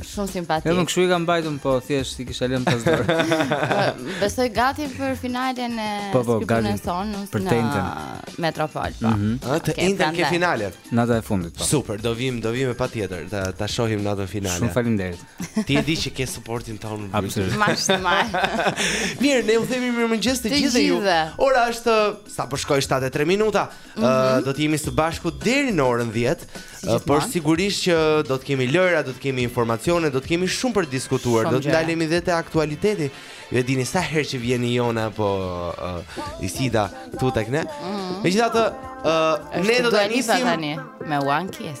Shumë simpatik. Jo, dhe kshu i kam mbajtur, po thjesht i kisha lënë pas dorë. Besoj gati për finalen e po, po, gati, sonte në Metropol. Po. Mm -hmm. Atë okay, të enjten ke finalen. Nata e fundit, po. Super, do vim, do vim patjetër, ta ta shohim natën finale. Shumë faleminderit. Ti e di që ke suportin tonë. Absolutisht. Mash të maj. Mirë, ne u themi mirëmëngjes të gjithëve ju. Ora është sapo shkoi 7:03 minuta. Mm -hmm. uh, do të jemi së bashku deri në orën 10. Si uh, por sigurisht që do të kemi lojëra, do të kemi informacione, do të kemi shumë për të diskutuar, do të ndalemi edhe te aktualiteti. Ju e dini sa herë që vjen Jona apo uh, Isida këtu tek ne. Mm -hmm. Megjithatë, uh, ne do të nisim me One Kiss.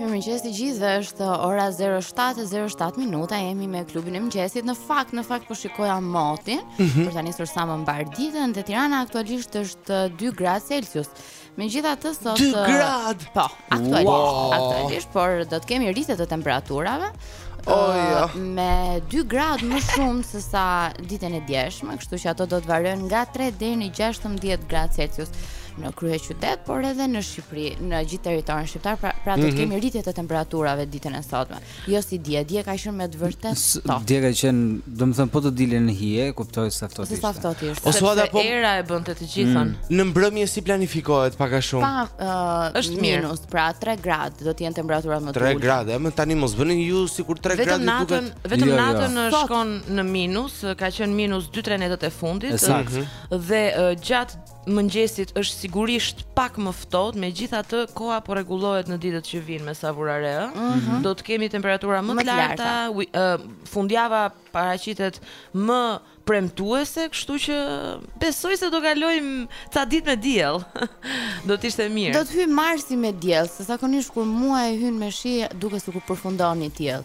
Mirëmëngjes të gjithve është ora 07.07 minuta Jemi me klubin e mëngjesit Në fakt, në fakt po shikoja motin mm -hmm. Për ta nisur sa më mbarë ditën Dhe Tirana aktualisht është 2 gradë Celsius Megjithatë sot 2 gradë Po, aktualisht, wow. aktualisht Por do të kemi rritje të temperaturave me 2 gradë më shumë se sa ditën e djeshme, kështu që ato do të variojnë nga 3 deri në 16 gradë Celsius në kryeqytet, por edhe në Shqipëri, në gjithë territorin shqiptar, pra, pra do të mhm. kemi rritje të temperaturave ditën e sotme. Jo si dje, dje ka qenë me të vërtetë. Dje ka qenë Domethënë, po të dilje në hije, kuptoje sa ftohtë ishte. Sa ftohtë ishte. O, sepse po... era e bënte të gjithën. Mm. Në mbrëmje si planifikohet, pak a shumë. Po, uh, është mirë. Minus, pra 3 gradë, do t'jenë temperaturat më të ulëta. 3 gradë, e më tani mos bëni ju sikur 3 gradë i duket. Vetëm jo, jo. natën jo. shkon në minus, ka qenë minus 2-3 netët e fundit. E saktë. Mhm. Dhe uh, gjatë mëngjesit është sigurisht pak më ftohtë, megjithatë koha po rregullohet në ditët që vijnë me sa vura re, ë. Mm -hmm. Do të kemi temperatura më, më të larta, larta. Uh, fundjava paraqitet më premtuese, kështu që besoj se do kalojmë ca ditë me diell. do të ishte mirë. Do të hyjë marsi me diell, se zakonisht kur muaji hyn me shi, duket sikur përfundon me diell.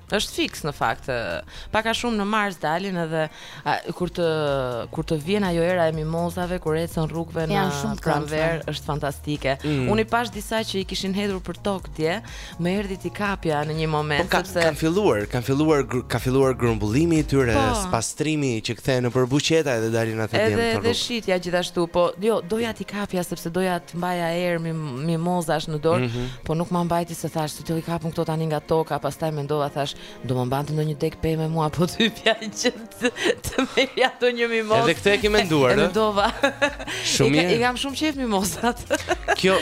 Është fiks në fakt. Pak a shumë në mars dalin edhe a, kur të kur të vjen ajo era e mimozave kur ecën rrugëve në pranverë është fantastike. Mm. Unë i pashë disa që i kishin hedhur për tokë dje, më erdhi t'i kapja në një moment po, ka, sepse kanë filluar, kanë filluar ka filluar grumbullimi i tyre, po, pastrimi që kthehen në për buqeta edhe dalin ata djem. Edhe edhe shitja gjithashtu, po jo, doja t'i kapja sepse doja të mbaja erë mimozash në dorë, mm -hmm. po nuk ma mbajti se thashë Ti do i kapësh këto tani nga toka, pastaj mendova thashë, do më mbante ndonjë degë peme mua po të hipja që të, të merrja ato një mimozë. Edhe këtë e ke menduar, ë? Mendova. Shumë mirë. I kam shumë qejf mimozat. kjo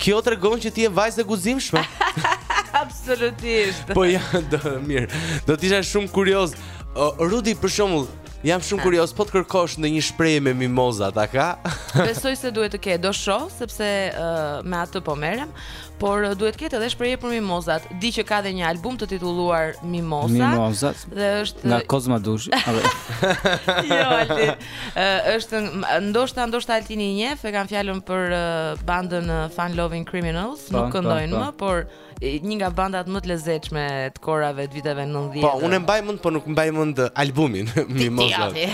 kjo tregon që ti je vajzë e guximshme. Absolutisht. Po ja, do mirë. Do të isha shumë kurioz. Rudi për shembull, Jam shumë kurioz, po të kërkosh ndonjë shprehje me mimoza ta ka? Besoj se duhet të ketë, do shoh sepse uh, me atë po merrem, Por duhet të ketë edhe shprehje për Mimozat. Di që ka dhe një album të titulluar Mimoza. Mimozat. Dhe është nga Kozma Dushi. jo, Alti. Është ndoshta ndoshta Altini i njeh, e kam fjalën për bandën Fun Loving Criminals, po, nuk po, këndojnë po. më, por një nga bandat më të lezetshme korave të viteve 90. Po, unë e mbaj mend, po nuk mbaj mend albumin Mimosa. Ti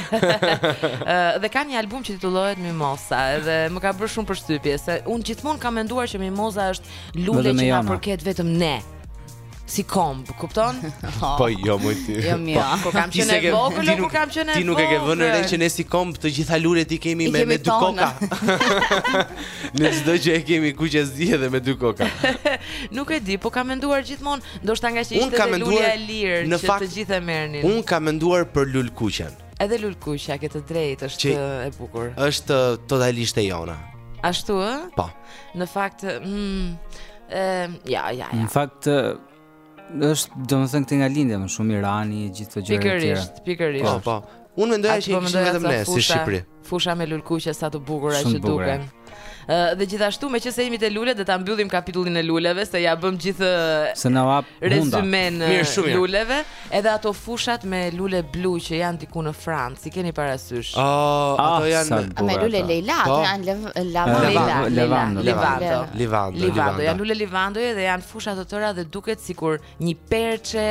Dhe ka një album që titullohet Mimosa, edhe më ka bërë shumë përshtypje se unë gjithmonë kam menduar që Mimosa është lule që na përket vetëm ne si komb, kupton? Po, po jo më ti. Jo më. Po, po kam qenë e vogël, nuk kam qenë e vogël. Ti nuk e ke vënë re që ne si komb të gjitha lulet i kemi me me dy koka. Ne çdo gjë e kemi kuq e zi dhe me dy koka. Nuk e di, po kam menduar gjithmonë Ndoshta ngaqë ishte dhe lulja e lirë që të gjithë e merrnin Unë kam menduar për lulkuqen Edhe lulkuqja, ke të drejtë është e bukur është totalisht e jona Ashtu, ë? Po Në fakt, mm, e, ja, ja, ja Në fakt, është, domethënë këtej nga lindja Më shumë Irani, gjithë këto gjëra Pikërisht, pikërisht Po, po Unë mendoja që i kishim vetëm ne si Shqipëri. Fusha me lulkuqe sa të bukura që duken. Ë dhe gjithashtu meqë jemi te lulet dhe ta mbyllim kapitullin e luleve se ia bëmë gjithë rezymenë luleve, edhe ato fushat me lule blu që janë diku në Francë, s'i keni parasysh? Ë oh, ato ah, janë me lule lejla, ato po. janë livando, livando, livando, livando, livando, janë lule livandoje dhe janë fusha të tëra dhe duket sikur një perçe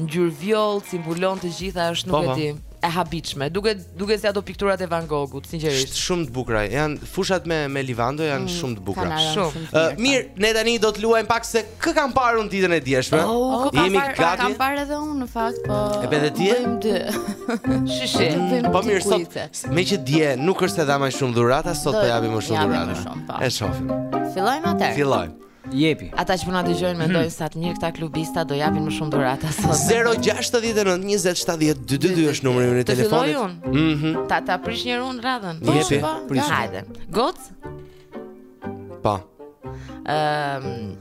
ngjyrë vjollcë, i mbulon të gjitha, është nuk po, e po. di, e habitshme. Duket duket si ato pikturat e Van Gogut, sinqerisht. Është shumë të bukura. Janë fushat me me livando janë mm, shumë të bukura. Shumë. Uh, mirë, ne tani do të luajmë pak se kë kam parë unë ditën e djeshme. Oh, oh, Jemi par, gati. Kam parë edhe unë në fakt, po. E bënë ti? Bëjmë dy. Shishi. Mm, po mirë, sot meqë dje nuk është se dhamë shumë dhurata, sot po japim më shumë dhurata. Po. E shohim. Fillojmë atëherë. Fillojmë. Jepi. Ata që po na dëgjojnë mendojnë sa të mirë këta klubista do japin më shumë dhurata sot. 069 20 70 222 është numri i telefonit. Të filloj Mhm. Mm ta ta prish një rund radhën. Po, Jepi. Po, po. Prish. Hajde. Gocë. Pa. Ehm.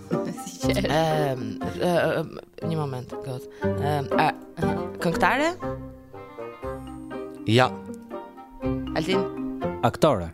Ehm, një moment, gocë. Ehm, a këngëtare? Jo. Altin. Aktore.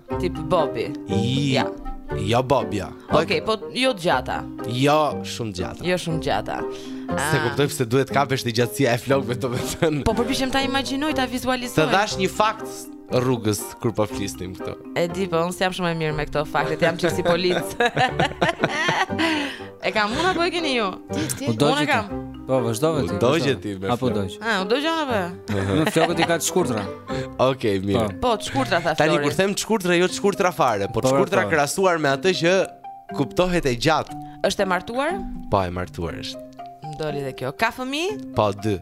Tip bobi. Jo. Jo bob, jo. Okej, okay, po jo të gjata. Jo shumë të gjata. Jo shumë të gjata. S'e ah. kuptoj pse duhet kapesh te gjatësia e flokëve të vetën. Po përpiqem ta imagjinoj, ta vizualizoj. Të dhashë një fakt rrugës kur po flisnim këtu. E di po, unë jam shumë e mirë me këto fakte, jam çik si polic. e kam unë apo e keni ju? Unë e kam. Po, vazhdo vetë. Do që ti me flokët. Apo do që. Ah, do që apo? Flokët i ka të shkurtra. Okej, mirë. Po, po të shkurtra tha Flori. Tani kur them të shkurtra, jo të shkurtra fare, po të po, shkurtra po. krahasuar me atë që kuptohet e gjatë. Është e martuar? Po, e martuar është. Na doli dhe kjo. Ka fëmijë? Po, dy.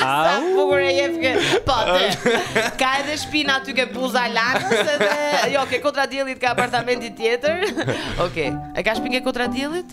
Au. Bukur e jep ke. Po ti. Ka edhe shpinë aty ke buza Lanës edhe jo, ke Kodra e Diellit ka apartamentin tjetër. Okej. Okay. E ka shpinë ke Kodra e Diellit?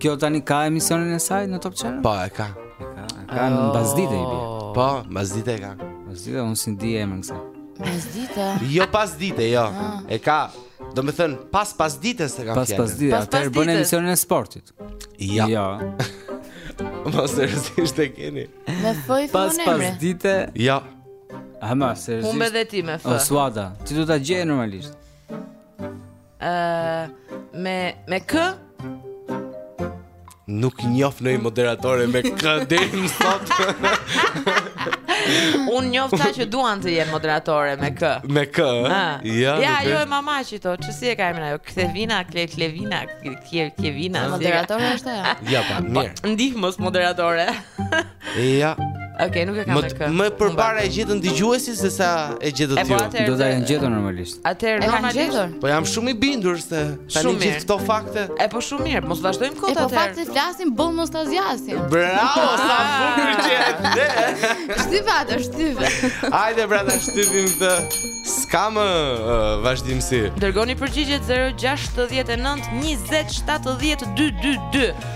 Kjo tani ka emisionin e saj në Top Channel? Po, e ka. E ka, e ka në oh. pasdite i bie. Po, pasdite e ka. Pasdite, unë s'i ndjek më nëse. Pasdite? Jo, pasdite, jo. Ah. E ka. Domethënë, pas pasdites e kam fjalën. Pas pasdites, atëherë bën emisionin e sportit. Ja. Ja. Ma seriosisht e keni. Me foj fun Pas pasdites. Ja. Ama seriosisht. Humbe dhe ti me fë. O Suada, ti do ta gjeje normalisht. me me kë? Nuk njof ndonjë moderatore me K deri në sot Unë njof ca që duan të jenë moderatore me K Me K? Ha. Ja, ajo e ma, ma, çë, ajo, që si e ka emrin ajo Kle, Klevina, Kle, Klevina, Kje, Kjevina Moderatore është ajo Ja pa, po, mirë Ndihmës moderatore Ja. Okej, okay, nuk e kam më K. Më përpara e gjetën dëgjuesit sesa e gjetët ju. Po Do ta kanë gjetur normalisht. Atëherë normalisht. Po jam shumë i bindur se tani gjithë këto fakte. E po shumë mirë, mos vazhdojmë kot atëherë. Po faktet flasin, bën mos ta zgjasim. Bravo, sa bukur që e the. Shtype, shtype. Hajde pra ta shtypim këtë. S'ka më uh, vazhdimësi. Dërgoni përgjigjet 069 20 70 222.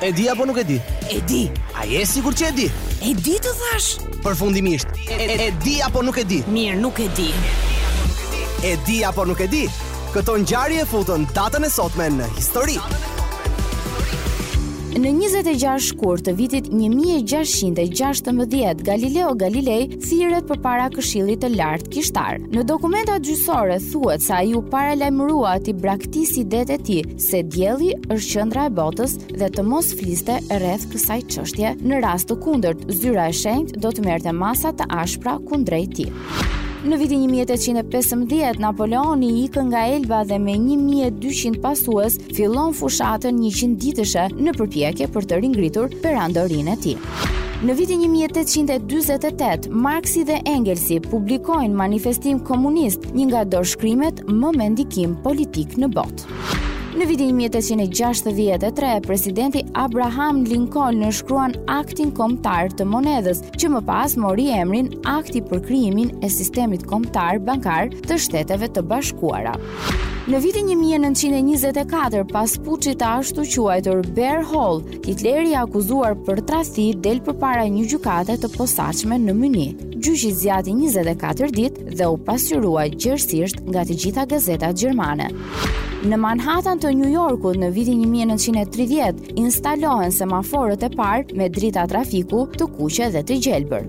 E di apo nuk e di? E di. A je i sigurt që e di? E di të thashë. Përfundimisht, e, e di apo nuk e di? Mirë, nuk e di. E di apo nuk e di? Këto ngjarje futën datën e sotme në histori. Në 26 shkurt të vitit 1616, Galileo Galilei thirret përpara Këshillit të Lartë Kishtar. Në dokumentat gjyqësore thuhet se ai u paralajmërua t'i braktiste idetë e tij, se dielli është qendra e botës dhe të mos fliste rreth kësaj çështje. Në rast të kundërt, zyra e shenjtë do të merrte masa të ashpra kundrejt tij. Në vitin 1815, Napoleoni ikën nga Elba dhe me 1200 pasues fillon fushatën 100 ditëshe në përpjekje për të ringritur perandorinë e tij. Në vitin 1848, Marksi dhe Engelsi publikojnë Manifestin Komunist, një nga dorëshkrimet më me ndikim politik në botë. Në vitin 1863, presidenti Abraham Lincoln nënshkruan aktin kombëtar të monedhës, që më pas mori emrin akti për krijimin e sistemit kombëtar bankar të shteteve të bashkuara. Në vitin 1924, pas puçit të ashtuquajtur Beer Hall, Hitleri i akuzuar për tradhti del përpara një gjykate të posaçme në Mynih. Gjyqi zgjati 24 ditë dhe u pasqyrua gjerësisht nga të gjitha gazetat gjermane. Në Manhattan të New Yorkut në vitin 1930 instalohen semaforët e parë me drita trafiku të kuqe dhe të gjelbër.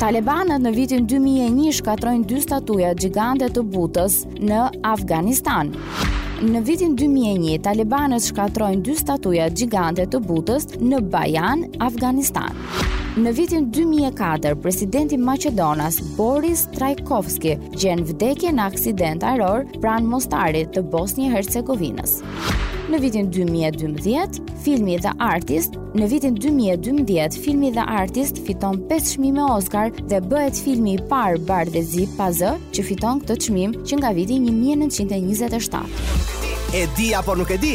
Talebanët në vitin 2001 shkatërrojnë dy statuja gjigante të Budës në Afganistan. Në vitin 2001, Talebanët shkatërrojnë dy statuja gjigante të Budës në Bamjan, Afganistan. Në vitin 2004, presidenti maqedonas Boris Trajkovski gjen vdekje në aksident ajror pranë Mostarit të Bosnjë-Hercegovinës. Në vitin 2012, filmi The Artist, në vitin 2012, filmi The Artist fiton 5 çmime Oscar dhe bëhet filmi i parë bardhezi pa zë që fiton këtë çmim që nga viti 1927. E di apo nuk e di?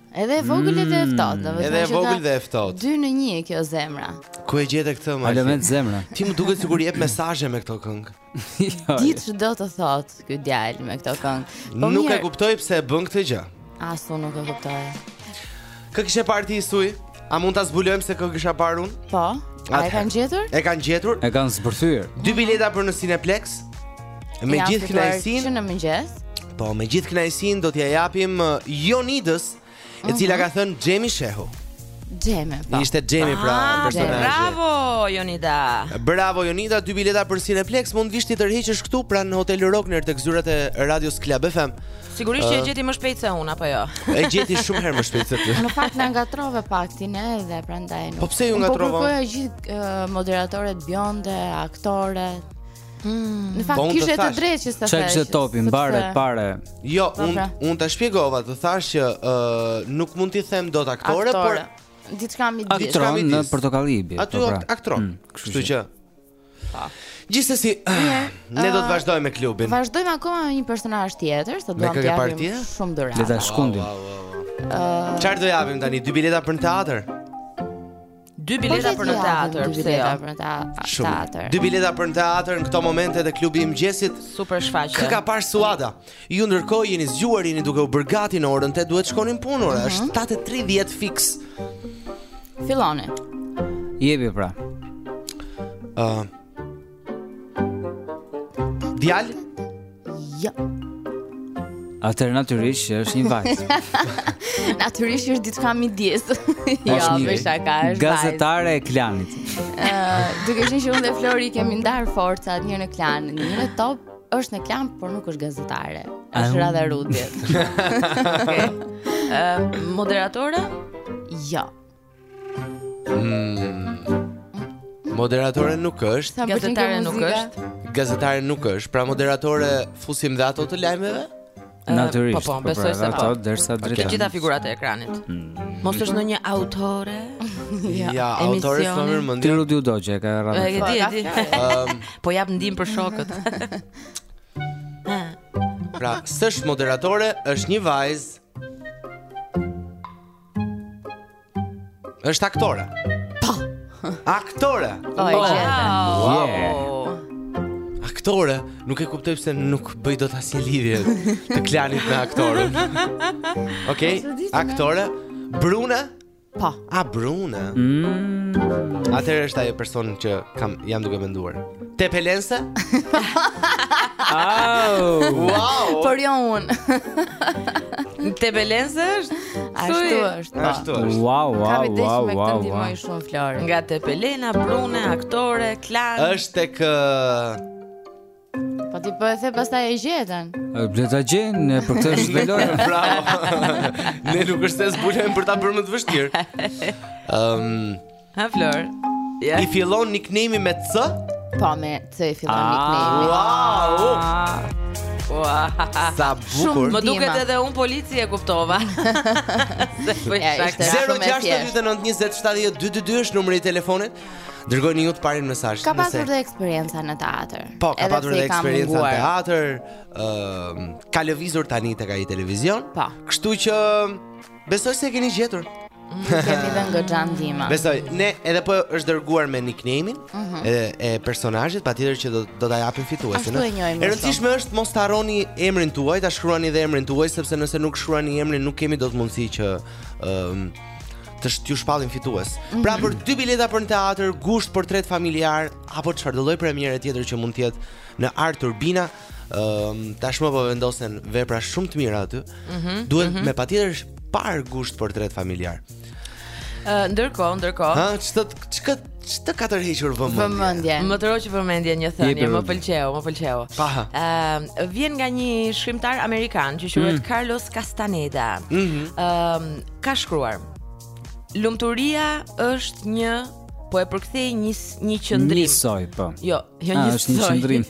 Edhe e vogël edhe e ftohtë, mm. domethënë. Edhe e vogël dhe e ftohtë. Dy në një kjo zemra. Ku e gjete këtë më? Element zemra. Ti më duket sikur jep mesazhe me këto këngë. Jo. Di ti ç'do të thotë ky djalë me këto këngë. Po nuk e kuptoj pse e bën këtë gjë. As unë nuk e kuptoj. Kë kishe parë ti Su? A mund ta zbulojmë se kë kisha parë unë? Po. A e kanë gjetur? E kanë gjetur. E kanë zbërthyer. Dy bileta për në Cineplex. Me gjithë kënaqësinë. Në mëngjes. Po, me gjithë kënaqësinë do t'ia japim uh, Jonidës, e cila mhm. ka thënë Xhemi Shehu. Xhemi. Po. Ishte Xhemi pra ah, personazhi. Bravo Jonida. Bravo Jonida, dy bileta për Cineplex, mund të vish t'i tërheqësh këtu pra në Hotel Rogner tek zyrat e Radios Club FM. Sigurisht që e gjeti më shpejt se unë apo jo. E gjeti shumë herë më shpejt se ty. Në fakt na ngatërrove pak ti ne dhe prandaj nuk. Po pse ju ngatërrova? Po kërkoja gjithë uh, moderatoret bjonde, aktoret. Mm. Në fakt po kishe të drejtë që sa thashë. Çfarë topi mbare pare? Jo, po, un pra. un ta shpjegova, të thashë që uh, nuk mund t'i them dot aktore, aktore. por diçka midis. Aktron në Portokalli. Aty po, pra. aktron. Mm, kështu që. Pa. Po. Gjithsesi, yeah, ne do të vazhdojmë me klubin. Vazhdojmë akoma me një personazh tjetër, se duam të japim shumë dhurata. Le ta shkundim. Çfarë do japim tani? Dy bileta për në teatër? Dy bileta për në teatër, dy bileta jo? për në teatër. Dy bileta për në teatër në këto momente te klubi i mëngjesit. Super shfaqje. Kë ka parë Suada? Ju ndërkohë jeni zgjuar, jeni duke u bërë gati në orën 8 duhet shkoni në punë, ora mhm. -huh. është 7:30 fiks. Filloni. Jepi pra. Ëh. Uh, Djal? Jo. Atër natyrisht që është një vajzë. natyrisht është diçka midis. jo, me shaka, është Gazetare e klanit. uh, duke qenë që unë dhe Flori kemi ndarë forcat një në klan, një në top është në klan, por nuk është gazetare. Është radha e Rudit. Okej. Ë, moderatore? Jo. Mm. Moderatore nuk është. Gazetare nuk është. Gazetare nuk është. Pra moderatore fusim dhe ato të lajmeve? Natyrisht. Po, po, po besoj pra, se po. Derisa drejtë. Të gjitha figurat e ekranit. Mm. Mos është ndonjë autore? Ja, ja autore është më mirë Ti Rudi do që ke radhën. E di, e di. Ehm, po jap ndihmë për shokët. Pra, s'është moderatore, është një vajzë Është aktore. Po. Aktore. Po, e wow. Aktore, nuk e kuptoj pse nuk bëj dot asnjë lidhje të klanit me aktorët. Okej, okay. aktore brune. Po. A brune? Mm. Atëherë është ajo person që kam jam duke menduar. Tepelenase? Au! Wow! Por jo unë. Tepelenase është? Ashtu është. Ashtu është. Wow, wow, Kam ide që me këtë ndihmoi shumë Flori. Nga Tepelena, brune, aktore, klan. Është tek Po ti po e the pastaj e gjetëm. Le ta gjejnë, për këtë është loja. Bravo. Ne nuk është se zbulojmë për ta bërë më të vështirë. Ëm, um, Ha Flor. Ja. I fillon nickname-i me C? Po me C i fillon nickname-i. Wow! Ua. Sa bukur. Më duket edhe un polici e kuptova. Se po Ja, shak. ishte- 069207222 është numri i telefonit. Dërgojeni ju të parin mesazh. Ka pasur nëse- dhe eksperienca në teatër. Po, ka Edhe patur pse dhe i kam eksperienca në munguar. teatër, ëm, ka lëvizur tani tek ai televizion. Po. Kështu që Besoj se e keni gjetur. Kemi dhe nga Xhan Dima. Besoj, ne edhe po është dërguar me nickname-in uh mhm. -huh. e, e personazhit, patjetër që do do ta japim fituesin. Ashtu e njohim. E rëndësishme është mos ta harroni emrin tuaj, ta shkruani dhe emrin tuaj sepse nëse nuk shkruani emrin nuk kemi dot mundësi që ëm um, t'ju shpallim fitues. Mm -hmm. Pra për dy bileta për në teatër, Gusht portret familjar apo çfarëdolloj premiere tjetër që mund të jetë në Art Turbina, Ëm uh, tashmë po vendosen vepra shumë të mira aty. Mm -hmm, Duhet mm -hmm. me patjetër parë Gusht portret familjar. Ë uh, ndërkohë, ndërkohë. Ha, ç'të ç'ka ç'të ka tërhequr vëmendjen? Vëmendje. Më tërhoqi vëmendjen një thënie, më pëlqeu, më pëlqeu. Ë uh, vjen nga një shkrimtar amerikan që quhet mm. Carlos Castaneda. Ëm mm -hmm. uh, ka shkruar Lumturia është një po e përkthej një një qëndrim. Një soi, po. Jo, Jo është një qëndrim.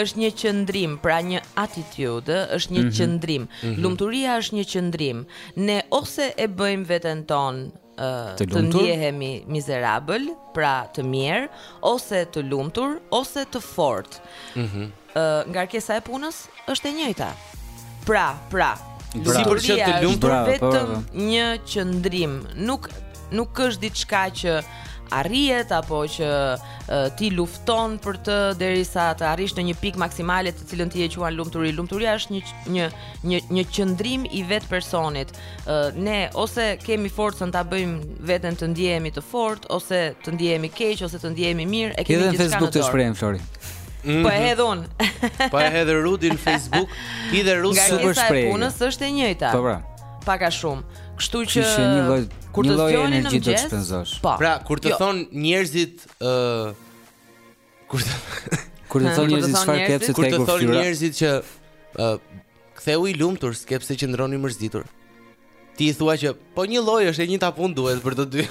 është një qëndrim, pra një attitude, është një mm -hmm. qëndrim. Mm -hmm. Lumturia është një qëndrim. Ne ose e bëjmë veten tonë uh, të, të ndjehemi mizerabël, pra të mirë, ose të lumtur, ose të fortë. Mhm. Mm uh, ngarkesa e punës është e njëjta. Pra, pra. Sipërfaqet të lumtur vetëm një qëndrim, nuk nuk është diçka që arrihet apo që ti lufton për të derisa të arrish në një pikë maksimale të cilën ti e quan lumturi. Lumturia është një një një një qëndrim i vetë personit. Ne ose kemi forcën ta bëjmë veten të ndjehemi të fortë ose të ndjehemi keq ose të ndjehemi mirë, e kemi gjithçka në dorë. Edhe në Facebook atë shprehjen Flori. Mhm. Po e hedh unë. Po e hedh Rudi në Facebook, ti dhe Rudi super shprehje. Ngarkesa e punës është e njëjta. Po pra. Pak a shumë. Kështu që Kështu njëlloj kur të zgjoni në mëngjes. Po. Pra, kur të jo. thonë njerëzit ë kur të kur të thonë njerëzit çfarë ke pse tek kur të thonë njerëzit që Kthehu i lumtur, s'ke pse qëndron i mërzitur. Ti i thua që po njëlloj është e njëjta punë duhet për të dy.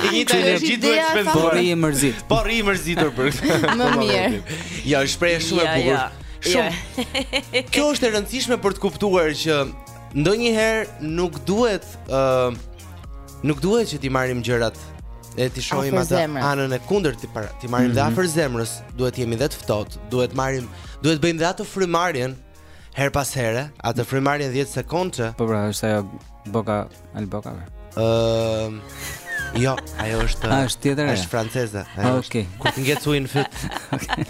E njëjta Që energji është duhet ideja e shpenzuar. Po rri i mërzit. Po rri i mërzitur për këtë. Më Për mirë. momentin. Ja, është shprehje shumë e Ja, bukur. ja. Shumë. Kjo është e rëndësishme për të kuptuar që ndonjëherë nuk duhet ë nuk duhet që t'i marrim gjërat Le t'i shohim atë anën e kundërt t'i para, t'i marrim mm -hmm. dhe mhm. afër zemrës, duhet të jemi dhe të ftohtë, duhet marrim, duhet bëjmë dhe atë frymëmarrjen herë pas here, atë frymëmarrjen 10 sekonda. Po pra, është ajo boka al boka. Ëm ehm, Jo, ajo është A, është tjetër. Është franceze. Okej. Kur të ngec uji në fyt. Okej.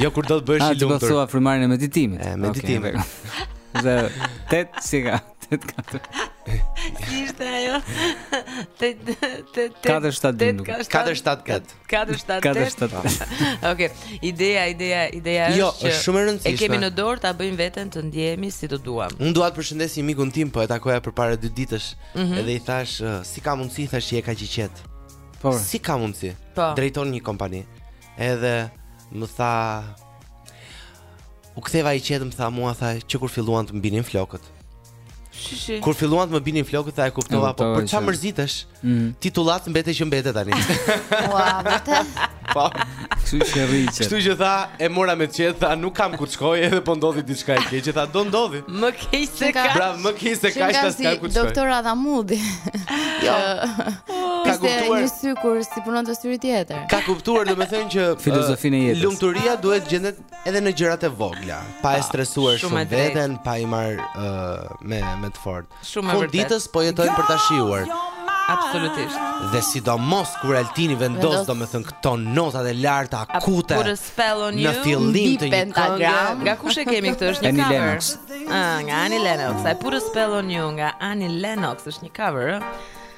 Jo kur do të bëhesh i lumtur. A do të thua frymëmarrjen e meditimit? E meditimit. Dhe tet si ka. Si ishte ajo? 4-7-2 4-7-8 Ok, ideja, ideja, ideja jo, është që shumë rëndësishme. E kemi në dorë ta bëjmë veten të ndjehemi si të duam Unë dua të përshëndes një mikun tim, po e takoja përpara dy ditësh mhm. Edhe i thashë, uh, si ka mundësi, thashë që je kaq i qetë po. Si ka mundësi, po. drejton një kompani Edhe më tha, U ktheva i qetë më tha mua tha që kur filluan të më binin flokët. Shishi. Kur filluan të më binin flokët tha e kuptova, po për çfarë mërzitesh? Mm. Ti tullac mbete që mbete tani. Ua, vërtet. Po. Kështu që rri qetë. Kështu që tha, e mora me qetë, tha, nuk kam ku të shkoj edhe po ndodhi diçka e keqe, tha, do ndodhë. Më keq s'ka. Bra, më keq se kaq tha s'ka ku të shkojë. Doktor Adhamudi. Jo. Ka kuptuar një sy kur s'i punon të syri tjetër. Ka kuptuar, domethënë që filozofinë e jetës. Lumturia duhet gjendet edhe në gjërat e vogla, pa e ah, stresuar shumë, shumë veten, pa i marr uh, me me të fort. Shumë vërtet. fundit po jetojmë për ta shijuar. Absolutisht. Dhe sidomos kur Altini vendos, domethënë këto nota të larta akute. Në fillim të një këngë, nga kush e kemi këtë? Është një cover. Ah, nga Annie Lennox. I put a spell on you nga Annie Lennox, është një cover, ëh.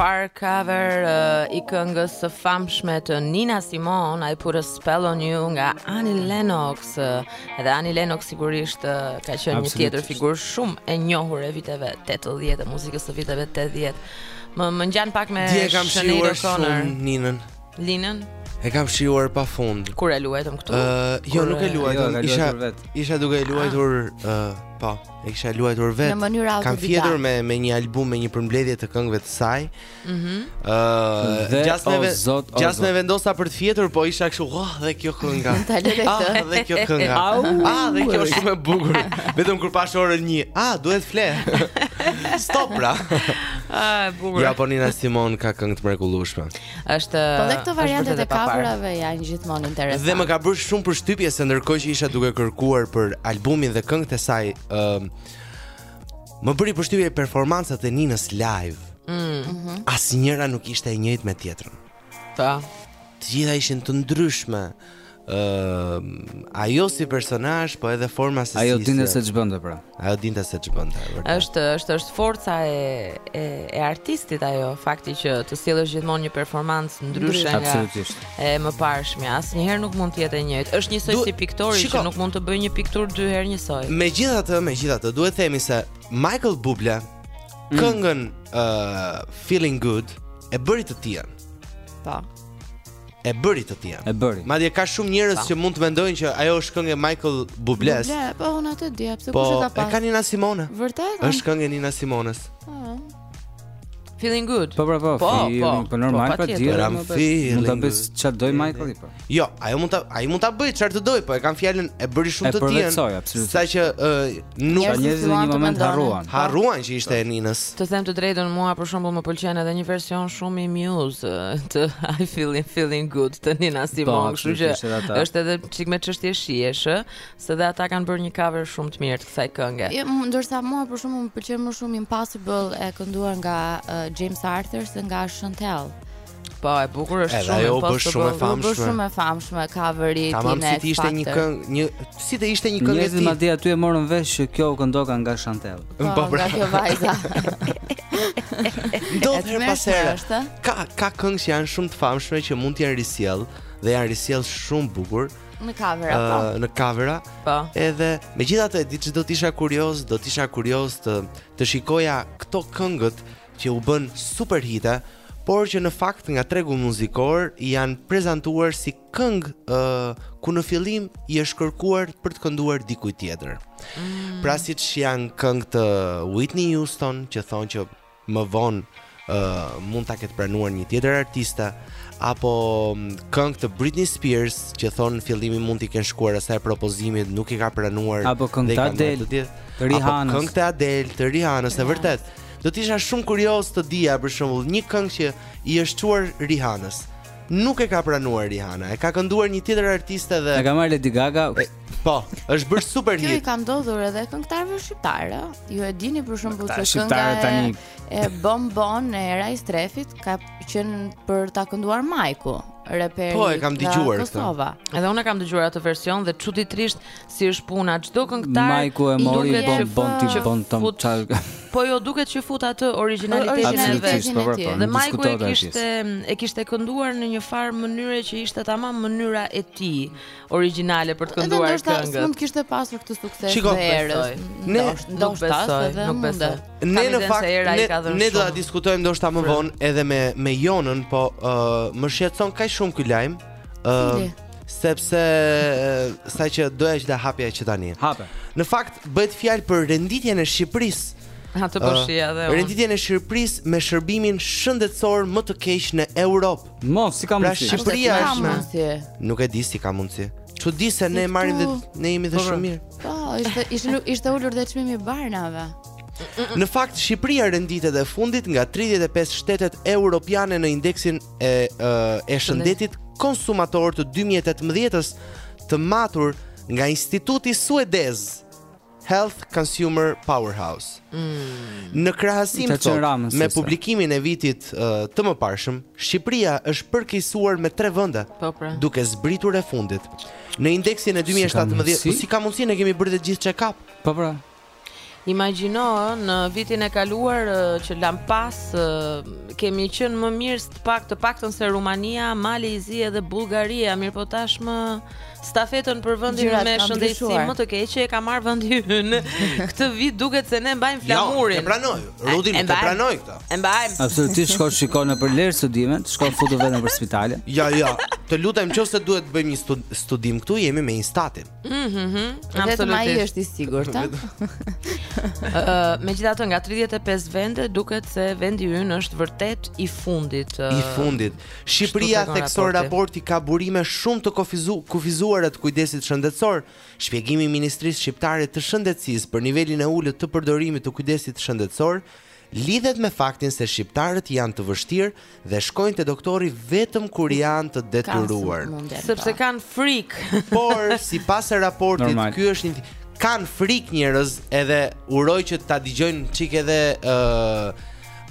Çfarë cover uh, i këngës së famshme të Nina Simone, I Put a Spell on You nga Annie Lennox. Edhe Annie Lennox sigurisht ka qenë një tjetër figurë shumë e njohur e viteve 80 e muzikës së viteve 80. Më, më ngjan pak me Dje e kam shijuar shumë Ninën. Linën? E kam shijuar pa fund. Kur e luajtëm këtu? Ë, uh, jo, nuk e luajtëm. Jo, isha vetë. Isha duke e ah. luajtur, ë, uh, po, e kisha luajtur vetë. Në mënyrë autodidakte. Kam fjetur me me një album me një përmbledhje të këngëve të saj. Mhm. Ëh, gjasme gjasme e vendosa për të fjetur, po isha kështu, "Oh, dhe kjo kënga." Ah, dhe kjo kënga. Ah, dhe kjo është shumë e bukur. Vetëm kur pashë orën 1. Ah, duhet të fle. Stop pra. Ah, e bukur. Ja po Nina Simone ka këngë të mrekullueshme. Është Po dhe këto variantet e kaverave janë gjithmonë interesante. Dhe më ka bërë shumë përshtypje se ndërkohë që isha duke kërkuar për albumin dhe këngët e saj, ëh, Më bëri përshtypje performancat e Ninës live. Mm. Mhm. Asnjëra nuk ishte e njëjtë me tjetrën. Ta. Të gjitha ishin të ndryshme. Ë, ajo si personazh, po edhe forma se Ajo si. dinte se ç'bënte pra. Ajo dinte se ç'bënte. e vërtetë. Është është është forca e e, e artistit ajo, fakti që të sjellësh gjithmonë një performancë ndryshe nga Absolutisht. e mëparshmja, asnjëherë nuk mund të jetë e njëjtë. Është njësoj si piktori shiko, që nuk mund të bëjë një pikturë dy herë njësoj. Megjithatë, megjithatë, duhet të themi se Michael Bublé mm. këngën uh, Feeling Good e bëri të tijën. Po. E bëri të tijën. E bëri. Madje ka shumë njerëz që mund të mendojnë që ajo është këngë e Michael Bublé. Bublé, po unë atë di, pse po, kush e ka pas? Po, e ka Nina Simone. Vërtet? Është këngë e Nina Simones. Po. Feeling good. Po, po, po, po, po, po normal po, patjetër. Mund ta bëjë çfarë dojë Michael po. Jo, ajo mund ta ai mund ta bëjë çfarë të dojë, po e kam fjalën e bëri shumë të tijën. Saqë nuk ka njerëz në një moment harruan. Harruan që ishte e Ninës. Të them të drejtën, mua për shembull më pëlqen edhe një version shumë i Muse të I feel feeling good të Nina po, Simone, kështu që është edhe çikë më çështje shijesh, Se dhe ata kanë bërë një cover shumë të mirë të kësaj kënge. Jo, ndërsa mua për shembull më pëlqen më shumë Impossible e kënduar nga uh, James Arthur se nga Shontelle. Po, e bukur është shumë ajo u bë shumë e famshme. U bë shumë i famshëm coveri i tij. Tamam si të ishte një këngë, një si të ishte një këngë e tij. Ne madje aty e morëm vesh që kjo u këndoka nga Shontelle. Po, po pra. nga kjo vajza. Do të herë pas here. Ka ka këngë që janë shumë të famshme që mund të jenë risjell dhe janë risjell shumë bukur. Në covera, po. Uh, në covera. Po. Edhe megjithatë e di çfarë do të isha kurioz, do të isha kurioz të shikoja këto këngët që u bën super hite, por që në fakt nga tregu muzikor janë prezantuar si këngë uh, ku në fillim i është kërkuar për të kënduar dikujt tjetër. Mm. Pra siç janë këngë të Whitney Houston që thonë që më vonë uh, mund ta ketë pranuar një tjetër artiste apo këngë të Britney Spears që thonë në fillim mund t'i kenë shkuar asaj propozime, nuk i ka pranuar apo këngë të Adel, të Rihanës. Apo këngë të Adel, të Rihanës, e vërtetë. Do të isha shumë kurioz të dija për shembull një këngë që i është çuar Rihanës. Nuk e ka pranuar Rihana, e ka kënduar një tjetër artiste dhe E ka marrë Lady Gaga. Po, është bërë super hit. Kjo i ka ndodhur edhe këngëtarëve shqiptarë. Ju e dini për shembull se kënga tani e Bonbon e Era Istrefit ka qenë për ta kënduar Majku, reperi. Po e kam dëgjuar këtë. Edhe unë e kam dëgjuar atë version dhe çuditërisht si është puna çdo këngëtar. Majku e mori Bonbon ti bon tom çal. Po jo duket që fut atë originalitetin e vet. Po, po, po, dhe Majku e kishte e kishte kënduar në një farë mënyre që ishte tamam mënyra e tij. origjinale për të kënduar këngët. Edhe ndoshta s'mund të kishte pasur këtë sukses Shiko, si i Erës. Ne nuk besoj, nuk besoj. Ne në fakt ne, ne do ta diskutojmë ndoshta më vonë edhe me me Jonën, po uh, më shqetëson kaq shumë ky lajm. Ë uh, sepse sa që doja që ta hapja që tani. Hape. Në fakt bëhet fjalë për renditjen e Shqipërisë. Ha të po shija dhe unë. Renditjen e Shqipërisë me shërbimin shëndetësor më të keq në Europë. Mo, si ka pra, mundësi. Pra Shqipëria është më. Nuk e di si ka mundësi. Çudi se ne marrim dhe ne jemi dhe po, shumë mirë. Po, ishte ishte ishte ulur dhe çmimi i barnave. Në fakt Shqipëria renditet e fundit nga 35 shtetet europiane në indeksin e e, e shëndetit konsumator të 2018-s të matur nga Instituti Suedez Health Consumer Powerhouse. Mm. Në krahasim me publikimin e vitit uh, të mëparshëm, Shqipëria është përkeqësuar me tre vende, po, pra. duke zbritur e fundit. Në indeksin e 2017, si, si ka mundësi ne kemi bërë të gjithë check-up? Po pra. Imagjino në vitin e kaluar që lamë pas kemi qenë më mirë të pak të paktën se Rumania, Mali i Zi edhe Bullgaria, mirëpo tashmë stafetën për vendin me shëndetësi më të keq që e ka marr vendi ynë. Këtë vit duket se ne mbajmë jo, flamurin. Jo, e pranoj. Rudi nuk e pranoj këtë. E mbajmë. Absolutisht shko shikoj nëpër lër studimin, shko futu vetëm për spitale. Jo, jo. Të lutem nëse duhet të bëjmë një studim këtu, jemi me Instatin. Mhm. Mm Absolutisht. Ai është i sigurt, a? Ëh, megjithatë nga 35 vende duket se vendi ynë është vërtet i fundit. I fundit. Shqipëria, thekson raporti, ka burime shumë të kufizuara të kujdesit shëndetësor. Shpjegimi i Ministrisë Shqiptare të Shëndetësisë për nivelin e ulët të përdorimit të kujdesit shëndetësor lidhet me faktin se shqiptarët janë të vështirë dhe shkojnë te doktori vetëm kur janë të detyruar. Sepse kanë frikë. Por sipas raportit, ky është një kanë frikë njerëzit edhe uroj që ta dëgjojnë çik edhe ë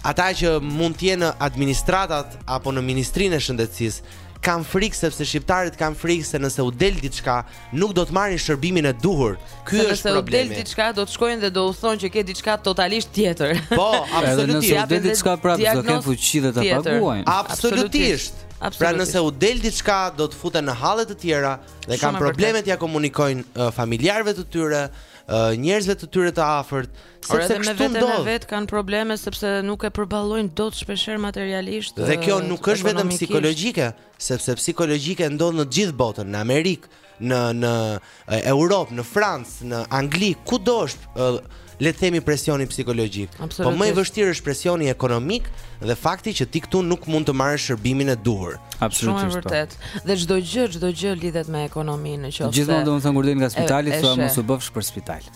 Ata që mund të jenë në administratat apo në ministrinë e shëndetësisë kanë frikë sepse shqiptarët kanë frikë se nëse u del diçka, nuk do të marrin shërbimin e duhur. Ky është problemi. Nëse u del diçka, do të shkojnë dhe do u thonë që ke diçka totalisht tjetër. Po, absolutisht. Nëse u del diçka prapë, s'e kanë fuqi dhe ta paguajnë. Absolutisht. Pra nëse u del diçka, do të futen në halle të tjera dhe kanë probleme t'ia komunikojnë familjarëve të tyre, njerëzve të tyre të afërt. Sepse edhe me veten e vet kanë probleme sepse nuk e përballojnë dot shpeshherë materialisht. Dhe kjo nuk është vetëm psikologjike, sepse psikologjike ndodh në të gjithë botën, në Amerikë, në në Europë, në Francë, në Angli, kudo është le të themi presioni psikologjik. Po më i vështirë është presioni ekonomik dhe fakti që ti këtu nuk mund të marrësh shërbimin e duhur. Absolutisht. Shumë e vërtetë. Dhe çdo gjë, çdo gjë lidhet me ekonominë, nëse Gjithmonë të thonë kur del nga spitali, thua mos u bëfsh për spital.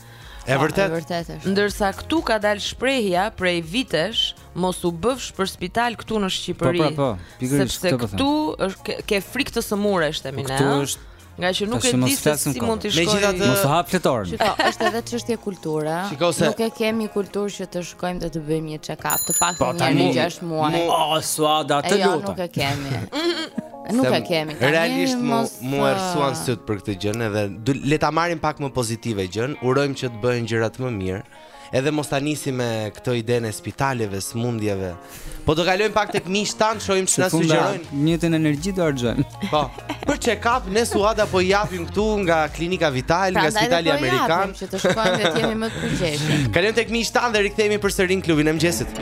E vërtetë. E vërtetë është. Ndërsa këtu ka dalë shprehja prej vitesh mos u bëfsh për spital këtu në Shqipëri. Po, pra, po, pikërisht këtë po them. Sepse këtu është ke, ke frikë të sëmuresh themi ne. Këtu është ngaqë nuk e di se si mund të shkojë. Megjithatë, mos hap fletoren. Shiko, është edhe çështje kulture. Se... Nuk e kemi kulturë që të shkojmë dhe të bëjmë një check-up, të paktën po, një herë në 6 muaj. Po, Suada, të lutem. Jo, nuk e kemi. Nuk e kemi. Tani realisht mu m'u errësuan sytë për këtë gjën edhe le ta marrim pak më pozitive gjën. Urojmë që të bëhen gjërat më mirë. Edhe mos ta nisim me këtë idenë e spitaleve, smundjeve. Po do kalojmë pak tek miqtë tanë, shohim çfarë sugjerojnë. Të njëjtën energji do harxojmë. Po. Për check-up ne Suada po i japim këtu nga klinika Vital, pra, nga Spitali Amerikan. Pra, që të shkojmë dhe të jemi më të përgjegjshëm. Kalojmë tek miqtë tanë dhe rikthehemi përsëri në klubin e mëngjesit.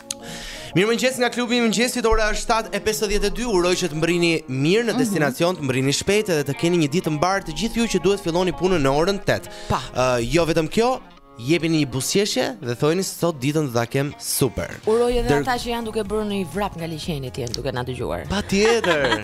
Mirëmëngjes nga klubi i mëngjesit, ora është 7.52, uroj që të mbërrini mirë në mhm. destinacion, të mbërrini shpejt edhe të keni një ditë të mbarë të gjithë ju që duhet filloni punën në orën 8. Po. Uh, jo vetëm kjo, jepini një buzëqeshje dhe thojni sot ditën do ta kem super. Uroj edhe Dër... ata që janë duke bërë një vrap nga liqeni të jenë duke na dëgjuar. Patjetër.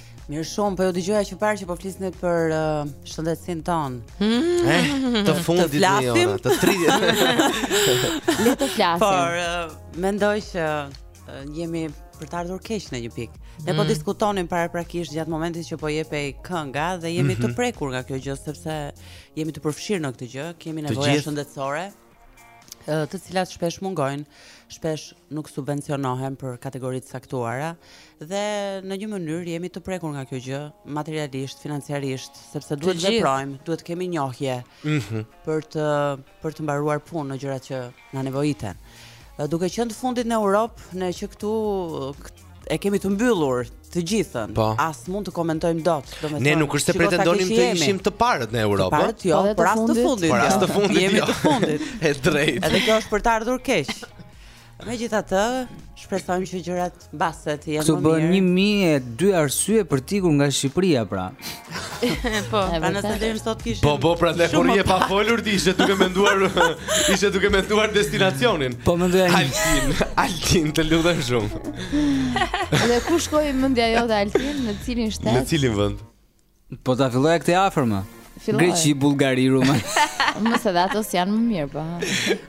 Mirë shumë, po ju dëgjoja qëparë që po flisnit për uh, shëndetësinë tonë. Hmm. Eh, të fundit të flasim. Të tri. Le të flasim. Por uh, mendoj që uh, jemi për të ardhur keq në një pikë. Ne po hmm. diskutonim paraprakisht gjatë momentit që po jepej kënga dhe jemi të mhm. prekur nga kjo gjë sepse jemi të përfshirë në këtë gjë, kemi nevoja shëndetësore. të cilat shpesh mungojnë, shpesh nuk subvencionohen për kategori të caktuara dhe në një mënyrë jemi të prekur nga kjo gjë, materialisht, financiarisht, sepse duhet të veprojmë, duhet të kemi njohje mm -hmm. për të për të mbaruar punë në gjërat që na nevojiten. Duke qenë të fundit në Europë, ne që këtu e kemi të mbyllur të gjithën. Po. As mund të komentojmë dot, domethënë. Ne nuk është se pretendonim të ishim të parët në Europë. Të parët jo, po, por as të fundit. Por as jo. të fundit. Jemi jo. të fundit. E drejtë. Edhe kjo është për të ardhur keq. Megjithatë, shpresojmë që gjërat mbase të jenë më mirë. Kjo bën 1002 arsye për t'ikur nga Shqipëria, pra. Po, pra nëse deri sot kishim. Po, po, pra dhe kur je pa folur ti ishe duke menduar, ishe duke menduar destinacionin. Po mendoja Altin, Altin të lutem shumë. Dhe ku shkoi mendja jote Altin, në cilin shtet? Në cilin vend? Po ta filloja këtej afër më. Greqi, Bullgari, Rumani. Mos edhe ato s'janë më mirë, po.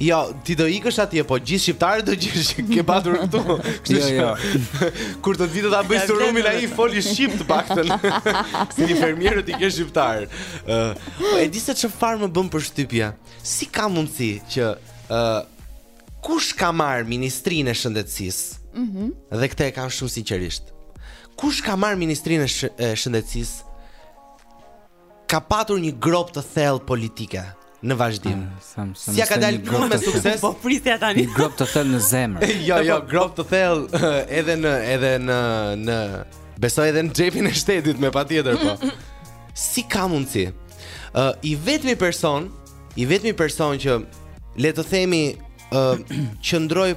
Jo, ti do ikësh atje, po gjithë shqiptarët do gjesh që ke patur këtu. Kështu jo, jo. Kur të do ta bëjë serumin ai, foli shqip të paktën. se infermierët i ke shqiptarë. Ë, uh, e di se çfarë më bën përshtypje. Si ka mundësi që ë uh, kush ka marrë ministrinë e shëndetësisë? Mhm. Mm dhe këtë e kam shumë sinqerisht. Kush ka marrë ministrinë e shëndetësisë? ka patur një gropë të thellë politike në vazhdim. Ah, s'ia ka dalë kurrë me sukses? Po prisja tani. Një gropë të thellë në zemër. jo, jo, gropë të thellë edhe në edhe në në besoj edhe në xhepin e shtetit medoemos patjetër po. si ka mundësi? Ë uh, i vetmi person, i vetmi person që le të themi ë uh, qëndroi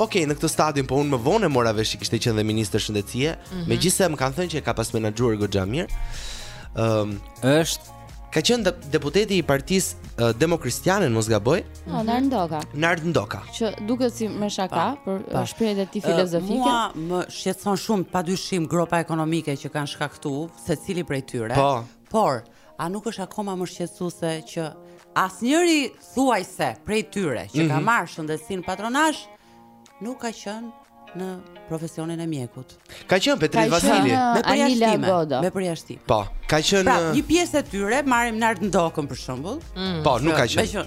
Ok, në këtë stadium po unë më vonë mora vesh që kishte qenë dhe ministër shëndetësie, mm -hmm. megjithëse më kanë thënë që e ka pas menaxhuar goxha mirë. Ëm, um, është ka qenë deputeti i partisë uh, Demokristiane, në mos gaboj. Po, mm -hmm. Ndoka. Nard Ndoka. Që duket si me shaka, por uh, për shprehjet e tij filozofike. Uh, mua më shqetëson shumë pa dyshim gropa ekonomike që kanë shkaktuar secili prej tyre. Po. Por A nuk është akoma më shqetësuese që asnjëri thuajse prej tyre që mm -hmm. ka mhm. marrë shëndetësinë patronazh nuk ka qenë në profesionin e mjekut. Ka qenë Petrit Vasili me përjashtime, me përjashtime. Po, ka qenë pra, një pjesë e tyre marrim Nard Ndokën për shembull. Mm. Po, nuk ka qenë.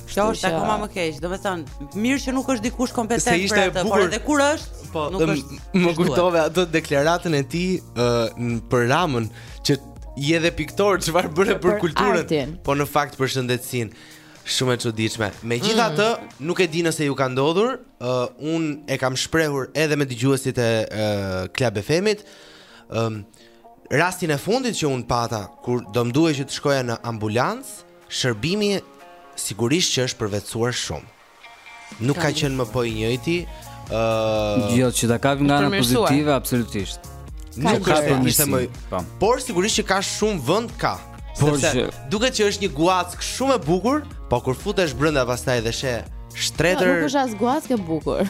Kjo është akoma më keq. Do të thotë, mirë që nuk është dikush kompetent për atë, por edhe kur është, po, nuk është. Më kujtove atë deklaratën e tij për Ramën që je edhe piktor çfarë bëre për, për kulturën, po në fakt për shëndetësinë. Shumë e çuditshme. Megjithatë, mm. nuk e di nëse ju ka ndodhur, uh, un e kam shprehur edhe me dëgjuesit e uh, Club FM-it. Um, rastin e fundit që un pata kur do më duhej që të shkoja në ambulancë, Shërbimi sigurisht që është përmirësuar shumë. Nuk ka qenë më po i njëjti, ë uh... Jo, që ta kapim nga ana pozitive absolutisht. Nuk ka qenë më shumë. Po. Por sigurisht që ka shumë vend ka. Por sepse duket që është një guaskë shumë e bukur, po kur futesh brenda pastaj dhe sheh shtretër. Jo, nuk është as guaskë e bukur.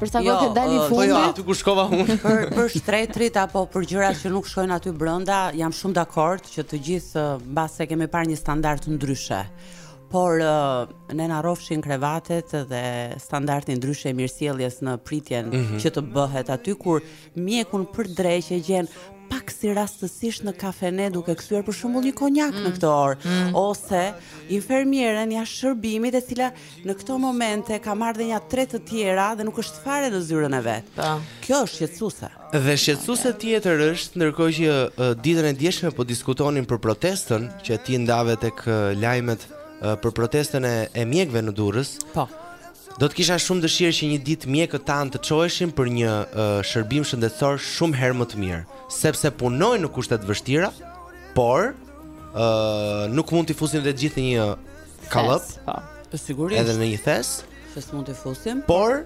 Për sa jo, kohë që dali fundi. Po jo, aty ku shkova unë. Për për shtretrit apo për gjëra që nuk shkojnë aty brenda, jam shumë dakord. që të gjithë mbase kemi parë një standard ndryshe. Por ne na rrofshin krevatet dhe standardi ndryshe i mirësjelljes në pritjen mm -hmm. që të bëhet aty kur mjekun për dreq e gjen pak si rastësisht në kafene duke kthyer për shembull një konjak mm. në këtë orë mm. ose infermieren jashtë shërbimit e cila në këto momente ka marrë dhe nja tre të tjera dhe nuk është fare në zyrën e vet. Po. Kjo është shqetësuese. Dhe shqetësuese tjetër është, ndërkohë që ditën e djeshme po diskutonin për protestën që ti ndave tek lajmet për protestën e, e mjekëve në Durrës. Po. Do të kisha shumë dëshirë që një ditë mjekët tanë të çoheshin për një uh, shërbim shëndetësor shumë herë më të mirë, sepse punojnë në kushte të vështira, por uh, nuk mund t'i fusim dhe gjithë në një kallëp. Po. Po sigurisht. Edhe në një thes. Se s'mund të fusim. Por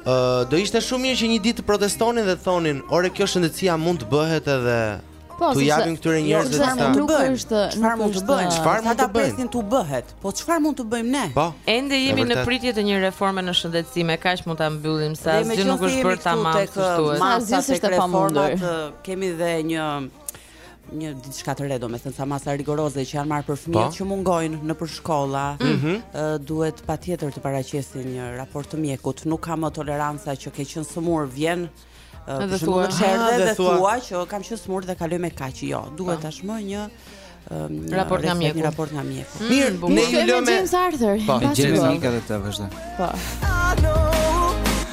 Uh, do ishte shumë mirë që një ditë të protestonin dhe të thonin, "Ore, kjo shëndetësia mund të bëhet edhe Po, tu japim këtyre jo, njerëzve sa ta. Nuk është, çfarë mund të bëjnë? Çfarë mund të bëjnë? Ata tu bëhet. Po çfarë mund të bëjmë ne? Po. Ende jemi në pritje të një reforme në shëndetësi, me kaq mund ta mbyllim se asgjë nuk është bërë tamam këtu. Asgjë është e pamundur. Kemi dhe një një diçka të re, domethënë sa masa rigoroze që janë marrë për fëmijët po. që mungojnë nëpër shkolla, mm -hmm. duhet patjetër të paraqesin një raport të mjekut. Nuk ka më toleranca që ke qenë sëmur, vjen dhe thua çerdhe dhe thua që kam qenë sëmur dhe kalojmë me kaq. Jo, duhet po. tashmë një një raport nga mjeku. Një raport nga mjeku. Mm, Mirë, ne ju lëmë. Po, James Arthur. Po, James Arthur të vazhdon. Po.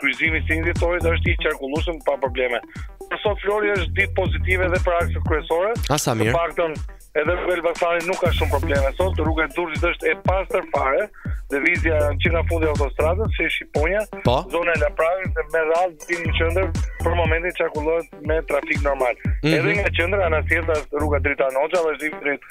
kryqëzimi 21 Dhjetorit është i qarkullueshëm pa probleme. Për sot Flori është ditë pozitive dhe për akset kryesore. A sa mirë. Në fakt edhe rruga e Elbasanit nuk ka shumë probleme. Sot rruga e Durrësit është e pastër fare lëvizja që nga fundi i autostradës, sheshi Shqiponja, po? zona e Laprakës dhe me radhë deri në qendër për momentin qarkullohet me trafik normal. Mm -hmm. Edhe nga qendra ana tjetër rruga Dritan Hoxha dhe është drejt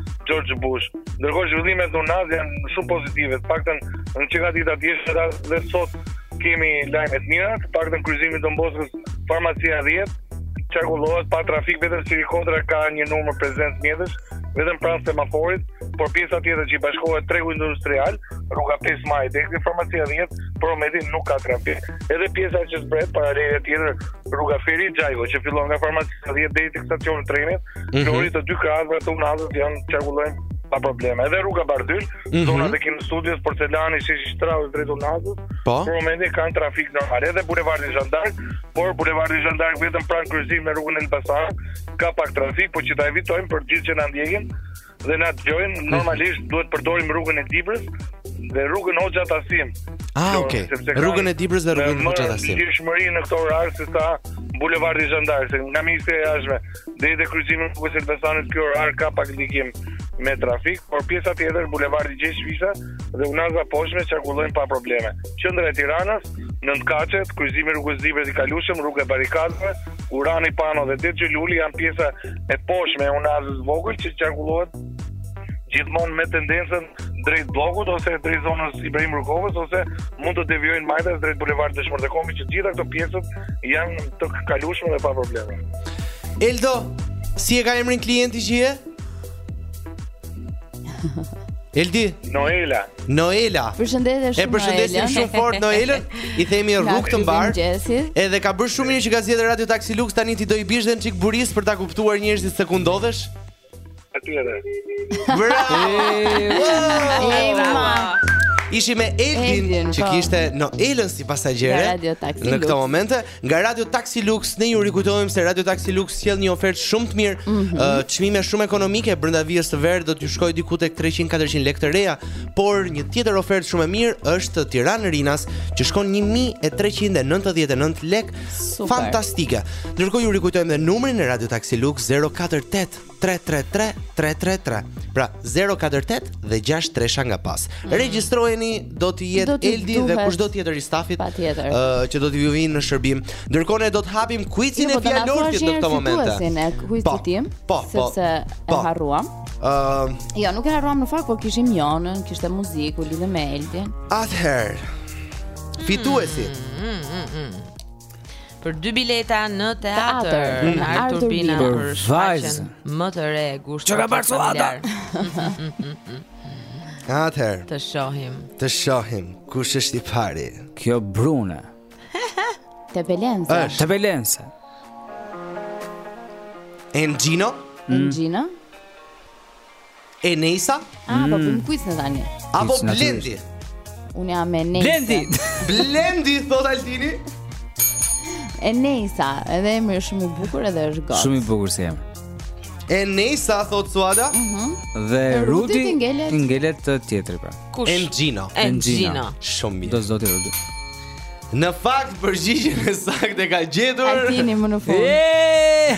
George Bush. Ndërkohë zhvillimet në Unazë janë shumë pozitive, të paktën në ca ditë tashmë, edhe sot kemi lajme të mira, të paktën kryqëzimi i Don Boskos farmacia 10 qarkullohet pa trafik vetëm Siri Kodra ka një numër prezent mjetësh vetëm pranë semaforit, por pjesa tjetër që i bashkohet tregu industrial, rruga 5 Maji deri në farmacia 10, për momentin nuk ka trafik. Edhe pjesa që zbret paralele tjetër, rruga Ferit Xhajko që fillon nga farmacia 10 deri tek stacioni i trenit, Mhm. Korsitë e dy krahëve të unazës janë qarkullojnë pa probleme. Edhe rruga Bardhyl, Mhm. zona e Kinostudios, Porcelani, Sheshi Shtraus drejt unazës. Po. për momentin kanë trafik normal, edhe bulevardi Zhan d'Ark, por bulevardi Zhan d'Ark vetëm pranë kryqëzimit me rrugën e Elbasanit ka pak trafik, por që ta evitojmë për të gjithë që na ndjekin, dhe na dëgjojnë, mhm. normalisht duhet të përdorim rrugën e Dibrës dhe rrugën Hoxha Tahsim. Ah, ok. Rrugën e Dibrës dhe rrugën Hoxha Tahsim. Lirshmëri në këto orare se sa bulevardi Zhan d'Ark, se nga Ministria e Jashtme deri te kryqëzimi i rrugës Elbasanit ky orar ka pak ndikim me trafik, por pjesa tjetër bulevardi Gjergj Fishta dhe unaza e poshtme qarkullojnë pa probleme. Qendra e Tiranës, Nëntëkatëshet, kryqëzimi rrugës Dibrës i kalueshëm, rruga e Barrikadave, Urani Pano dhe Dedë Gjo Luli janë pjesa e poshtme e unazës së vogël që qarkullohet gjithmonë me tendencën drejt Bllokut ose drejt zonës Ibrahim Rugovës ose mund të devijojnë majtas drejt bulevardit Dëshmorët e Kombit që të gjitha këto pjesët janë të kalueshme dhe pa probleme. Eldo, si e ka emrin klienti që je? Eldi Noela Noela Përshëndetje shumë E përshëndesim shumë fort Noelën I themi rrugë të mbarë Edhe ka bërë shumë mirë që ka zgjedhur Radio Taxi Lux tani ti do i biesh dhe një çik borisë për ta kuptuar njerëzit se ku ndodhesh Atyre Bravo Bravo Ishi me Eldin, Eldin që po. kishte Noelën si pasagjere në këto momente. Nga Radio Taxi Lux ne ju rikujtojmë se Radio Taxi Lux sjell një ofertë shumë të mirë, mm -hmm. uh, çmime shumë ekonomike brenda vijës së verdhë do t'ju shkojë diku tek 300-400 lekë të reja, por një tjetër ofertë shumë e mirë është Tiranë Rinas që shkon 1399 lekë. Fantastike. Ndërkohë ju rikujtojmë dhe numrin e Radio Taxi Lux 048 333 333. Pra 048 dhe 6 tresha nga pas. Mm. Regjistrojeni, do të jetë Eldi dhe kush tjetër i stafit ë uh, që do t'ju vijë në shërbim. Ndërkohë ne do të hapim quizin jo, e po, fjalorthit në këtë moment. Po, ne quizin po, tim, po, po, sepse po, e harruam. Ë, uh, jo, nuk e harruam në fakt, por kishim Jonën, kishte muzikë, u lidhëm me Eldin. Atëherë, fituesi. Mm, mm, mm, mm. për dy bileta në teatër për mm. Artur Bina për vajzën më të re gusht. Çka bën Suada? Atëherë. Të shohim. Të shohim kush është i pari. Kjo Brune. Te Belenza. Te Belenza. Enxhino? Mm. Enxhino? Enesa? Ah, po bëjmë quiz ne tani. Apo Quiz, natyrisht. Blendi? Unë jam Enesa. Blendi. Blendi, thotë Altini. Enesa, edhe emri është shumë i bukur edhe është gotë. Shumë i bukur si emër. Enesa, thotë Suada. Dhe E Rudit Rudi i ngelet- i ngelet të tjetri pra. Kush? Engino. Engino. Shumë mirë. Do zoti Rudi. Në fakt, përgjigjen e saktë e ka gjetur. Altini më në fund. Eee!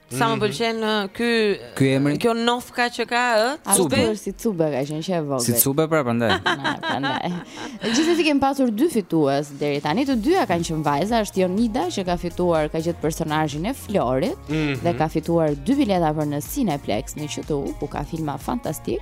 Sa më mhm. pëlqen ky ky emri. Kjo nofka që ka ë, cube si cube ka qenë që e vogël. Si cube pra prandaj. Prandaj. Gjithsesi kemi pasur dy fitues deri tani, të dyja kanë qenë vajza, është Jonida që ka fituar, ka gjet personazhin e Florit mm -hmm. dhe ka fituar dy bileta për në Cineplex në QTU, ku ka filma fantastikë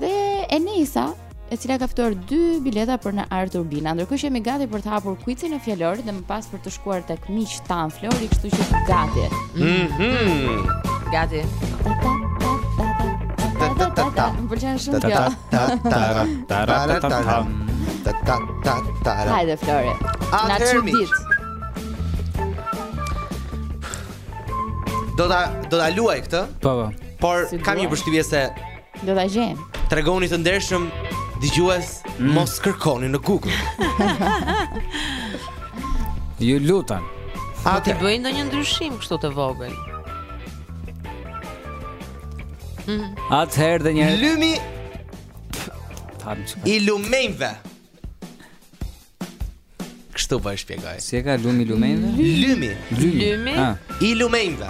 dhe Enesa e cila ka fituar dy bileta për në ArTurbina. Ndërkohë që jemi gati për të hapur kuicin e fjalorit dhe më pas për të shkuar tek miqtë tanë Flori, kështu që gati. Mhm. Mm gati. Më pëlqen shumë kjo. Hajde Flori. Na çudit. Do ta do ta luajë këtë? Po po. Por kam një përshtypje se Do ta gjejmë. Tregoni të ndershëm dëgjues, mm. mos kërkoni në Google. Ju lutem. A t'i bëj ndonjë ndryshim kështu të vogël? Mm. Atëherë dhe një Lymi i lumenjve Kështu po e shpjegoj. Si e ka lumi i lumenjve? Lymi. Lymi. Lymi. Ah. I lumenjve.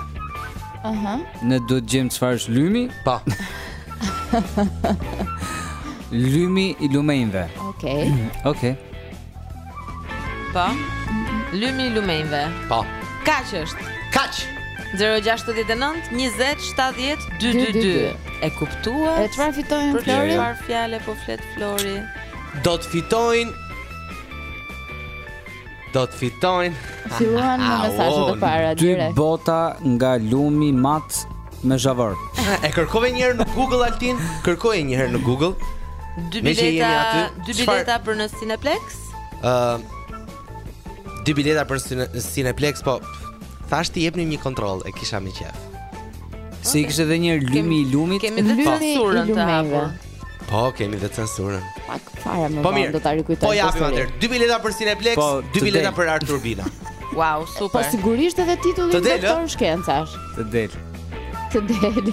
Aha. Uh -huh. Ne do të gjejmë çfarë është lymi? Po. Lymi i lumenjve. Okej. Okay. Okej. Okay. Po. Lymi i lumenjve. Po. Kaq është? Kaq. 069 20 70 222. E kuptuat? E çfarë fitojnë Flori? Çfarë fjalë po flet Flori? Do të fitojnë Do të fitojnë Filluan mesazhet e para Dy bota nga lumi Mat me zhavorr E kërkove një herë në Google Altin Kërkoje një herë në Google Dy bileta, dy bileta për në Cineplex? Uh, dy bileta për në Cineplex, po Thashë t'i jepnim një kontroll, e kisha me qejf. Si ishte edhe një herë lymi i lumit, kemi dhe censurën të hapur. Po, kemi dhe censurën. Pak fare më po, vonë do ta rikujtoj. Po japim atë. Dy bileta për Cineplex, po, dy bileta për ArTurbina. Wow, super. Po sigurisht edhe titullin doktor shkencash. Të del. Të del.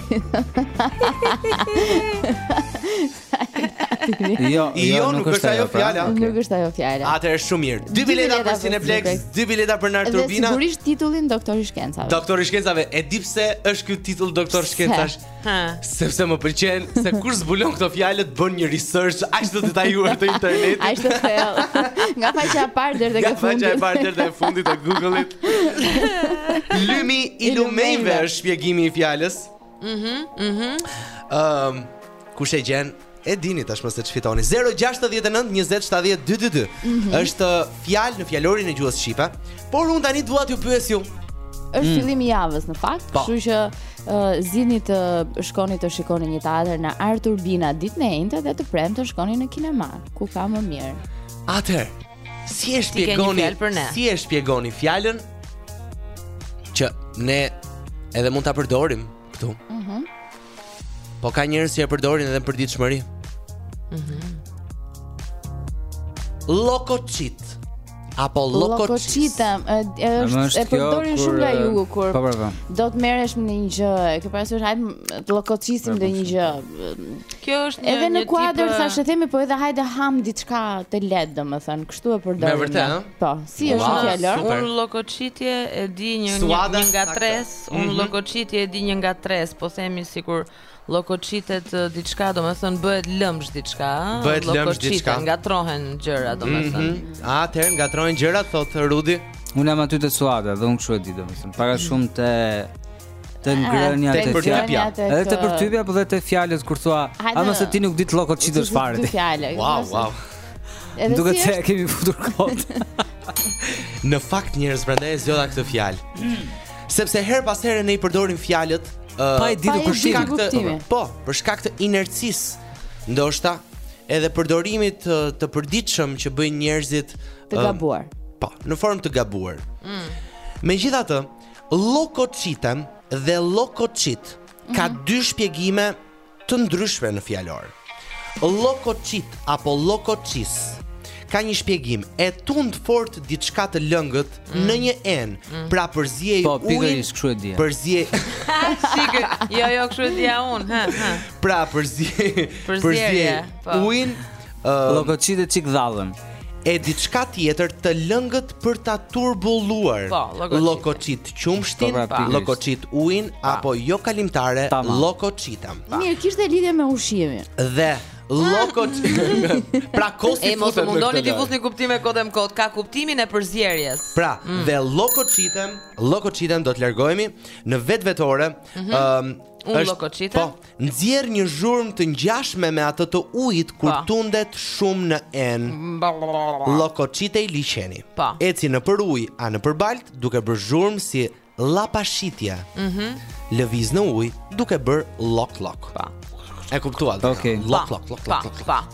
Jo, jo, jo, nuk është ajo pra. fjala. Nuk është ajo fjala. Atëherë shumë mirë. Dy bileta për Cineplex, dy bileta për në ArTurbina. Sigurisht titullin doktor i shkencave. Doktor i shkencave, e di pse është ky titull doktor shkencash? Ha. Sepse më pëlqen se kur zbulon këto fjalët bën një research aq të detajuar të internetit. Aq të thellë. Nga faqja e parë deri tek e fundit. Nga faqja e parë deri tek e fundit të Google-it. Lymi i lumejve është shpjegimi i fjalës. Mhm, mhm. Ëm, kush e gjen? E dini tashmë se ç'fitoni. 069 20 70 222. Mm -hmm. Është fjalë në fjalorin e gjuhës shqipe, por un tani dua t'ju pyes ju. Është mm. fillimi i javës në fakt, po. kështu që uh, zgjidhni të shkoni të shikoni një teatr në ArTurbina ditën e enjte dhe të premte të shkoni në kinema, ku ka më mirë. Atëherë, si e shpjegoni? Si e shpjegoni fjalën që ne edhe mund ta përdorim këtu? Mm. Po ka njerëz që e përdorin edhe në përditshmëri. Mhm. Mm Llokoçit apo llokoçit. Është e përdorin shumë nga jugu kur po, po, po. do të merresh me një gjë, e ke parasysh hajde të llokoçisim ndonjë gjë. Kjo është një edhe në kuadër thashethemi po edhe hajde ham diçka të lehtë domethënë, kështu e përdorin. Me vërtet, Po, si është wow, fjala? Un llokoçitje e di një, një, një nga tres, un mm -hmm. llokoçitje e di një nga tres, po themi sikur llokoçitet diçka, domethënë bëhet lëmsh diçka, bëhet lëmsh diçka, ngatrohen gjëra, domethënë. Mm -hmm. A atëherë ngatrohen gjëra thot Rudi? Un jam aty te suada, dhe un kshu e di domethënë. Pra mhm. shumë te të ah, ngrënia të përtypja. Edhe të përtypja, po dhe te fjalës kur thua, a mos e ti nuk di të llokoçitesh fare. Wow, wow. Edhe Duke si është? kemi futur kot. në fakt njerëz prandaj e zgjodha këtë fjalë. Mm. Sepse herë pas here ne i përdorim fjalët uh, pa e ditur për shkak të po, për shkak të inercisë. Ndoshta edhe përdorimit të, të përditshëm që bëjnë njerëzit të gabuar. Uh, po, në formë të gabuar. Mm. Megjithatë, llokoçitem dhe llokoçit mm -hmm. ka mhm. dy shpjegime të ndryshme në fjalor. Llokoçit apo llokoçis ka një shpjegim e tund fort diçka të lëngët mm. në një enë mm. pra përziej po, ujin po pikërisht kështu e di përziej sigur jo jo kështu e di un ha ha pra përziej përziej po. ujin uh, Llokoçite çik dhallën e diçka tjetër të lëngët për ta turbulluar. Po, llokoçit qumështin, po, pra, llokoçit ujin pa. apo jo kalimtare, llokoçita. Mirë, kishte lidhje me ushqimin. Dhe lokot pra kosi e mos u mundoni t'i fusni kuptime kot më kot ka kuptimin e përzierjes pra mm. dhe llokoçitem llokoçitem do të largohemi në vetvetore ëm mm -hmm. um, është llokoçitem po Nxjerr një zhurmë të ngjashme me atë të ujit kur po. tundet shumë në enë. Llokoçitej liqeni. Po. Eci nëpër ujë a nëpër baltë duke bërë zhurmë si llapashitje. Mhm. Mm Lëviz në ujë duke bërë llok llok. Po. E kuptuat? Okej. Okay. Llok llok llok llok. Po. Po.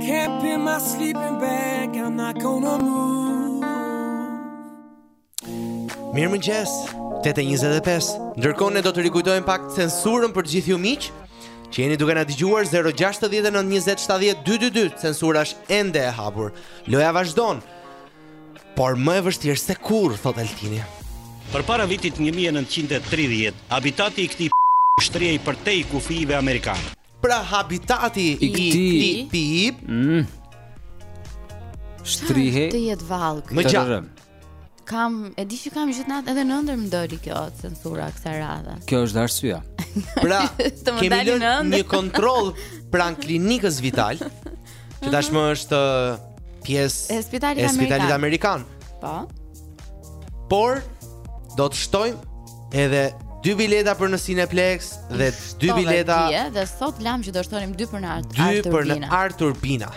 Can't be my sleeping bag, I'm not gonna move. Mirëmëngjes, 8.25 Ndërkohë ne do ta rikujtojmë pak censurën për gjithë ju miq Që jeni duke na dëgjuar 069 20 70 222 Censura është ende e hapur Loja vazhdon Por më e vështirë se kurrë, thotë Altini Përpara vitit 1930, habitati i këtij p*** shtrihej përtej kufijve amerikanë. Pra habitati i këtij pip mm. shtrihej të jetë vallk. Më gjatë. Kam, e di që kam gjithë natën edhe në ëndërr më doli kjo censura kësaj radhe. Kjo është arsyeja. Pra, kemi lënë një kontroll pranë klinikës Vital, që tashmë mhm. është uh, pjesë e Spitalit Amerikan. Po. Por do të shtojmë Edhe dy bileta për në Cineplex dhe dy bileta dje, dhe sot lamë që do shtonim dy për në Art Dy për në ArTurbina. ArTurbina.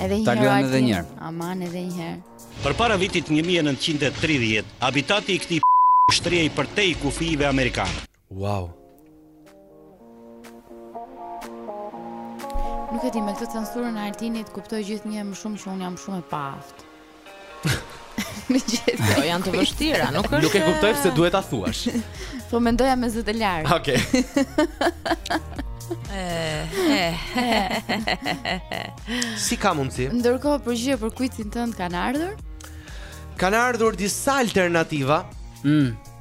Edhe një herë. Edhe një herë. Aman edhe një herë. Përpara vitit 1930, habitati i këtij shtrihej përtej kufijve amerikanë. Wow. Nuk e di me këtë censurën e Altinit kuptoj gjithnjë më shumë që unë jam shumë e paaftë. Me gjithë. Jo, janë të vështira, nuk është. Nuk e kuptoj pse duhet ta thuash. Po mendoja me zë të lartë. Okej. Eh, eh, eh, si ka mundësi? Ndërkohë përgjigje për kuicin tënd kanë ardhur? Kanë ardhur disa alternativa. Mm.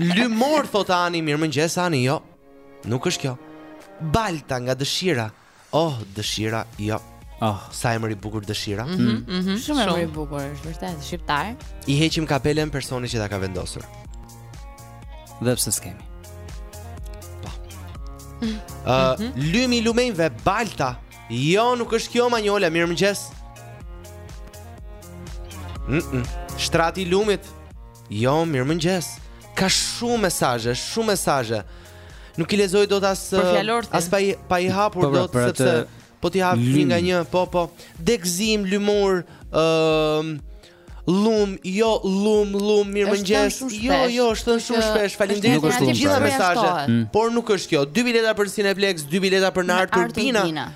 Lymor thotë Ani, mirëmëngjes Ani, jo. Nuk është kjo. Balta nga dëshira. Oh, dëshira, jo. Oh, sa emër i bukur dëshira. Mhm, mm mhm. Mm Shumë emër i bukur, është vërtet shqiptar. I heqim kapelen personit që ta ka vendosur. Edhe pse s'kemi. Po. Ë, uh, mm -hmm. lymi i lumenjve Balta Jo, nuk është kjo Manjola, mirëmëngjes. Mm -mm. Shtrati i lumit. Jo, mirëmëngjes. Ka shumë mesazhe, shumë mesazhe. Nuk i lexoj dot as as pa i, pa i hapur po, pra, dot sepse po t'i hap një nga një, po po. Degëzim, lymur, ëm Llum, jo, llum, llum, mirëmëngjes. Jo, jo, është thënë shumë shpesh. Faleminderit për të gjitha mesazhet. Mm. Por nuk është kjo. Dy bileta për Cineplex, dy bileta për në ArTurbina.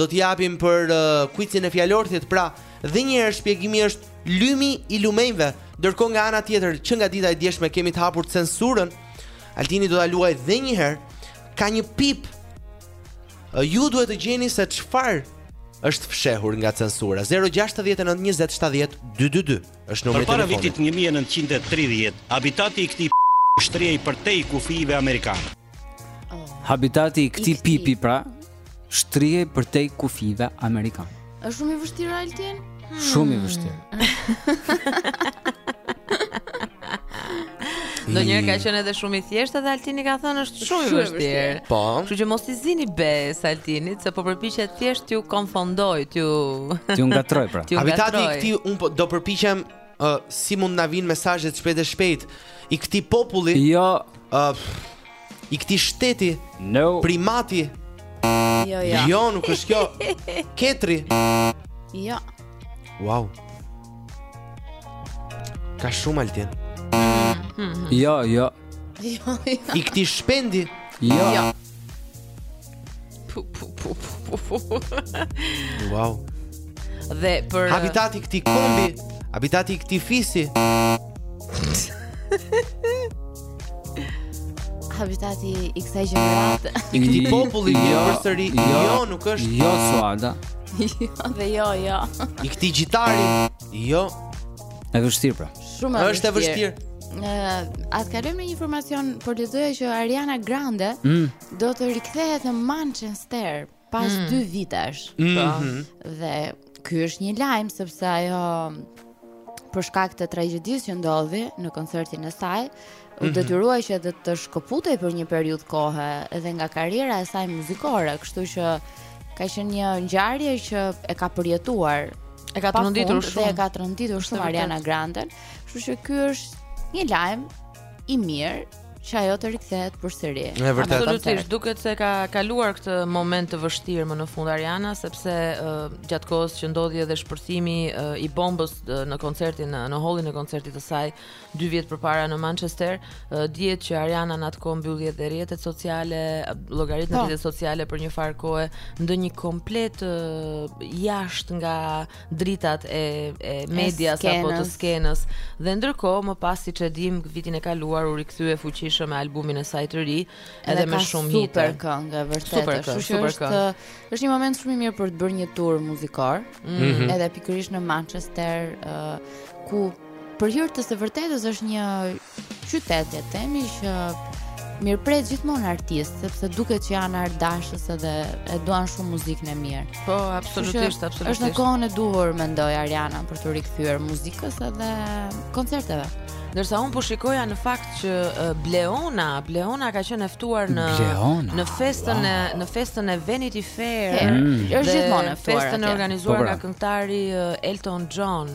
Do t'i japim për kuicin e fjalorthit. Pra, dhe një herë shpjegimi është lymi i lumenjve. Ndërkohë nga ana tjetër, që nga dita e djeshme kemi të hapur censurën. Altini do ta luaj dhe një herë. Ka një pip Ju duhet të gjeni se çfarë është fshehur nga censura. 0692070222 është numri i telefonit. Para vitit 1930, habitati i këtij shtrihej përtej kufijve amerikanë. Habitati i këtij pipi pra shtrihej përtej kufijve amerikanë. Është shumë i vështirë Altin? Hmm. Shumë i vështirë. Ndonjëherë ka qenë edhe shumë i thjeshtë dhe Altini ka thënë është shumë i vështirë. Po. Kështu që mos i zini besë Altinit se po përpiqet thjesht t'ju konfondojë, t'ju t'ju ngatërrojë pra. Habitati i këtij unë po do përpiqem uh, si mund të na vijnë mesazhet shpejt e shpejt i këtij populli? Jo. Uh, I këtij shteti? No. Primati? Jo, jo. Jo, nuk është kjo. Ketri? Jo. Wow. Ka shumë Altin. Jo, jo. Jo, jo. I këtij shpendi? Jo. jo. Wow. Dhe për habitati i këtij kombi, habitati i këtij fisi. habitati i kësaj gjenerate. I këtij populli, jo, përsëri, jo, jo, jo, nuk është. Jo, Suada. Jo, dhe jo, jo. I këtij gjitari. Jo. E vështirë pra. Shumë e vështirë. Është e vështirë. Ëh, uh, atëherë kalojmë në një informacion po lexoja që Ariana Grande mm. do të rikthehet në Manchester pas 2 mm. vitesh. Mm -hmm. Dhe ky është një lajm sepse ajo për shkak të tragjedisë që ndodhi në koncertin e saj, u mhm. detyrua që dhe të shkëputej për një periudhë kohe edhe nga karriera e saj muzikore, kështu që ka qenë një ngjarje që e ka përjetuar. E ka tronditur shumë. E ka tronditur shumë Ariana Granden, kështu që ky është një lajm i mirë që ajo të rikthehet përsëri. Në të vërtetë, absolutisht duket se ka kaluar këtë moment të vështirë më në fund Ariana, sepse uh, gjatë kohës që ndodhi edhe shpërthimi uh, i bombës uh, në koncertin në, në hollin e koncertit të saj 2 vjet përpara në Manchester, uh, dihet që Ariana në atë kohë mbylli edhe rrjetet sociale, llogaritë në po. rrjetet sociale për një farë kohe, ndenji komplet uh, jashtë nga dritat e, e medias e apo të skenës. Dhe ndërkohë më pas siç e dim vitin e kaluar u rikthye fuqishëm me albumin e saj të ri, edhe, edhe me shumë hite. Super këngë, vërtet. Super këngë, super këngë. Është, është një moment shumë i mirë për të bërë një tur muzikor, mm -hmm. edhe pikërisht në Manchester, uh, ku Për hir të së vërtetës është një qytet, le të themi, që mirëpret gjithmonë artistë, sepse duket që janë artdashës edhe e duan shumë muzikën e mirë. Po, absolutisht, Shushe, absolutisht. Është në kohën e duhur mendoj Ariana për t'iu rikthyer muzikës edhe koncerteve. Ndërsa unë po shikoja në fakt që Bleona, Bleona ka qenë e ftuar në Bleona, në festën wow. e në festën e Vanity Fair. Mm. Është gjithmonë në festën e organizuar po, pra. nga këngëtari Elton John.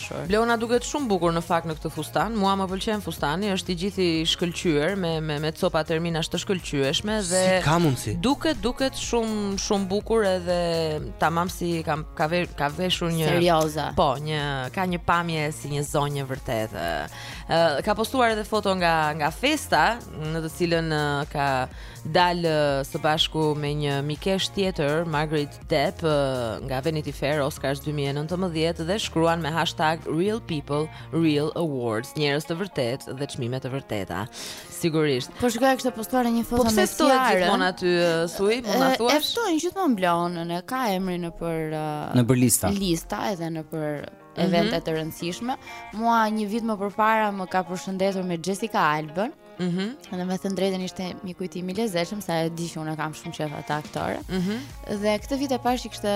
Shoj. Bleona duket shumë bukur në fakt në këtë fustan. Mua më pëlqen fustani, është i gjithë i shkëlqyer me me me copa terminash të shkëlqyeshme dhe si ka mundësi. Duket duket shumë shumë bukur edhe tamam si ka ka, ve, ka veshur një serioze. Po, një ka një pamje si një zonjë vërtet. Ë ka postuar edhe foto nga nga festa në të cilën ka dalë së bashku me një mikeshë tjetër, Margaret Depp nga Vanity Fair Oscars 2019 dhe shkruan me hashtag Real People Real Awards, njerëz të vërtetë dhe çmime të vërteta. Sigurisht. Po shikoj kishte postuar një foto po me Ciara. Po pse sot gjithmonë aty Sui, mund ta thuash? E ftojnë gjithmonë Bleonën, e ka emrin nëpër uh, nëpër lista. Lista edhe nëpër mhm. evente mm -hmm. të rëndësishme. Mua një vit më përpara më ka përshëndetur me Jessica Alba. Mhm. Mm dhe me thënë të drejtën ishte një kujtim i lezetshëm se e di që unë e kam shumë qejf atë aktore. Mhm. Mm dhe këtë vit e pashë që kishte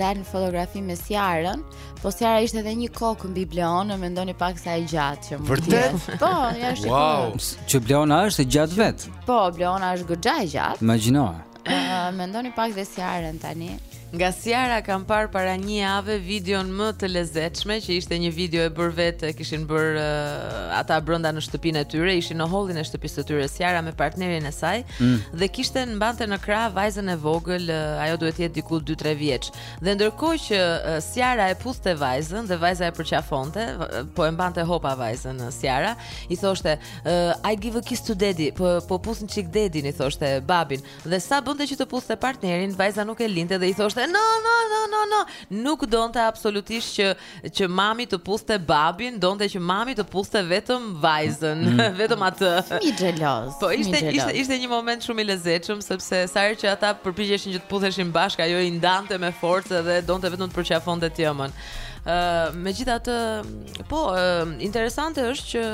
dalë në fotografi me Siarën, po Siara ishte edhe një kokë mbi Bleonën, e mendoni pak sa e gjatë që mund të jetë. Vërtet? Po, ja është. Wow. Që Bleona është e gjatë vetë. Po, Bleona është goxha e gjatë. Imagjino. Uh, mendoni pak dhe Siarën tani. Nga Siara kam parë para një jave videon më të lezetshme që ishte një video e bërë vetë, kishin bërë uh, ata brenda në shtëpinë e tyre, ishin në hollin e shtëpisë së tyre Siara me partnerin e saj mm. dhe kishte mbante në krah vajzën e vogël, uh, ajo duhet të jetë diku 2-3 vjeç. Dhe ndërkohë që uh, Siara e puthte vajzën dhe vajza e përqafonte, uh, po e mbante hopa vajzën uh, Siara, i thoshte, uh, I give a kiss to daddy, po po puth një çik dedin i thoshte babin. Dhe sa bënte që të puthte partnerin, vajza nuk e linte dhe i thoshte no no no no no. Nuk donte absolutisht që që mami të puthte babin, donte që mami të puthte vetëm vajzën, mm. vetëm atë. Si xheloze. Po ishte ishte ishte një moment shumë i lezetshëm sepse sa herë që ata përpiqeshin që të putheshin bashkë, ajo i ndante me forcë dhe donte vetëm të përqafonte të jëmën. Ë, uh, megjithatë, po, uh, interesante është që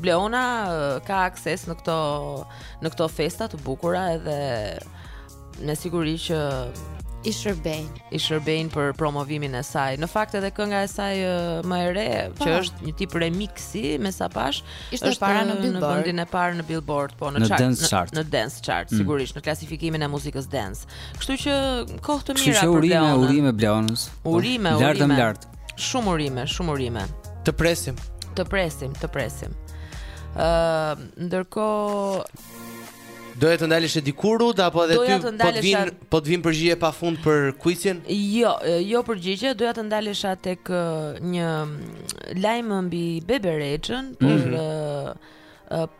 Bleona uh, ka akses në këto në këto festa të bukura edhe me siguri që i shërbejnë. I shërbejnë për promovimin e saj. Në fakt edhe kënga e saj më e re, pa. Po. që është një tip remixi, me sa pashë, ishte është e para në Billboard, në vendin e parë në Billboard, po në, në chart, dance chart. Në, në dance chart, mm. sigurisht, në klasifikimin e muzikës dance. Kështu që kohë të mira për Bleonën. Urime, urime Bleonës. Po, urime, urime. Lart e më lart. Shumë urime, shumë urime. Të presim. Të presim, të presim. Ë, uh, ndërkohë Doja të ndaleshe diku apo edhe ty po të vijnë po të vijnë përgjigje pa fund për kuizin? Jo, jo përgjigje, doja të ndalesha tek një lajm mbi Bebe Rexhën, por mm -hmm. uh,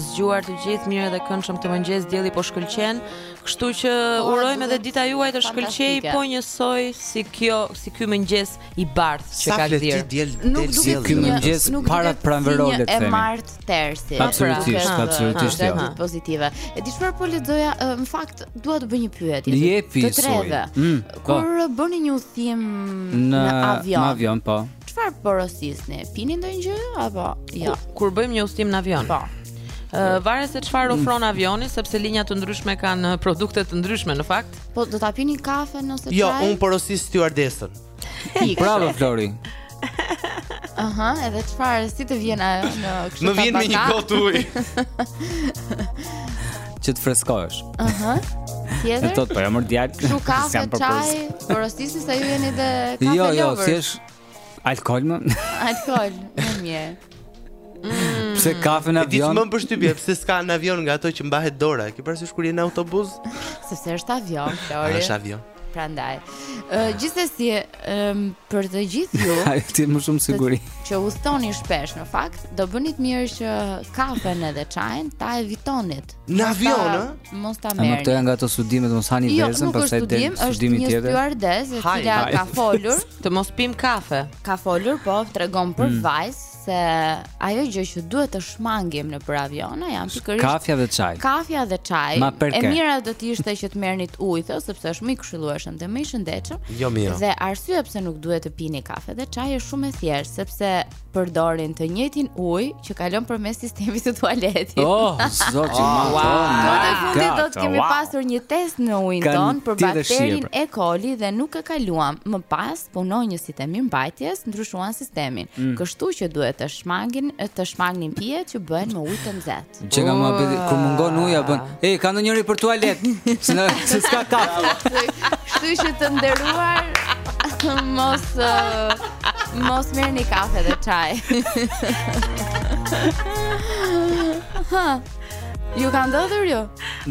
Zgjuar të gjithë, mirë dhe këndshëm këtë mëngjes, dielli po shkëlqen, kështu që po, urojmë edhe dita juaj të shkëlqejë po njësoj si kjo, si ky mëngjes i bardhë që ka gdhir. Nuk duket si ky mëngjes parapranveror të themi. E martë tersi. Pra, absolutisht, absolutisht. Jo. Është pozitive. E di çfarë po lexoja, në fakt dua të bëj një pyetje. Jepi të treve. Mm, po. Kur bëni një udhëtim në avion? Në avion po. Çfarë porosisni? Pini ndonjë gjë apo jo? Kur, kur bëjmë një udhëtim në avion. Po. Uh, varet se çfarë ofron mm. avioni, sepse linja të ndryshme kanë produkte të ndryshme në fakt. Po do të pini kafe nëse jo, çaj? Jo, unë porosis stewardesën. Bravo Flori. Aha, edhe çfarë si të vjen ajo në kështu Më vjen me një gotë ujë. që të freskohesh. Aha. Tjetër. Sot po jam më djal. Ju kafe, çaj, porosisni sa ju jeni të kafe. Jo, jo, thjesht alkool më? Alkool, më mirë. Mm. Pse kafe në avion? Di më bën përshtypje, pse s'ka në avion nga ato që mbahet dora? Ke parasysh kur je në autobus? Sepse është avion, Flori. Është avion. Prandaj, ë uh, gjithsesi um, për të gjithë ju, ai ti më shumë siguri. Që udhëtoni shpesh në fakt, do bënit mirë që kafen edhe çajin ta evitonit. Në avion, ë? Mos ta merrni. Ato janë nga ato studime, mos hani jo, vezën, pastaj del studimi tjetër. Është një stewardesë e cila ka folur, të mos pim kafe. Ka folur, po tregon për mm. vajzë se ajo gjë që duhet të shmangim nëpër avionë janë pikërisht kafja dhe çaji. Kafja dhe çaji. E mira do të ishte që të merrnit ujë, thotë, sepse është më i këshillueshëm dhe më i shëndetshëm. Jo mirë. Dhe arsyeja pse nuk duhet të pini kafe dhe çaj është shumë e thjeshtë, sepse përdorin të njëjtin ujë që kalon përmes sistemit të tualetit. Oh, zot i madh, wow. Kohët e fundit, thotë, kemi pasur një test në ujin tonë për bakterin E. coli dhe nuk e kaluam. Më pas punonjësit e mirëmbajtjes ndryshuan sistemin. Mm. Kështu që duhet të shmangin të shmangnin pijet që bëhen me ujë të nxehtë. Që nga më bëti, kur mungon uja bën. E, ka ndonjëri për tualet, se në se s'ka kafe. Kështu që të nderuar, mos, mos merrni kafe dhe çaj. Ha. Ju ka ndodhur ju?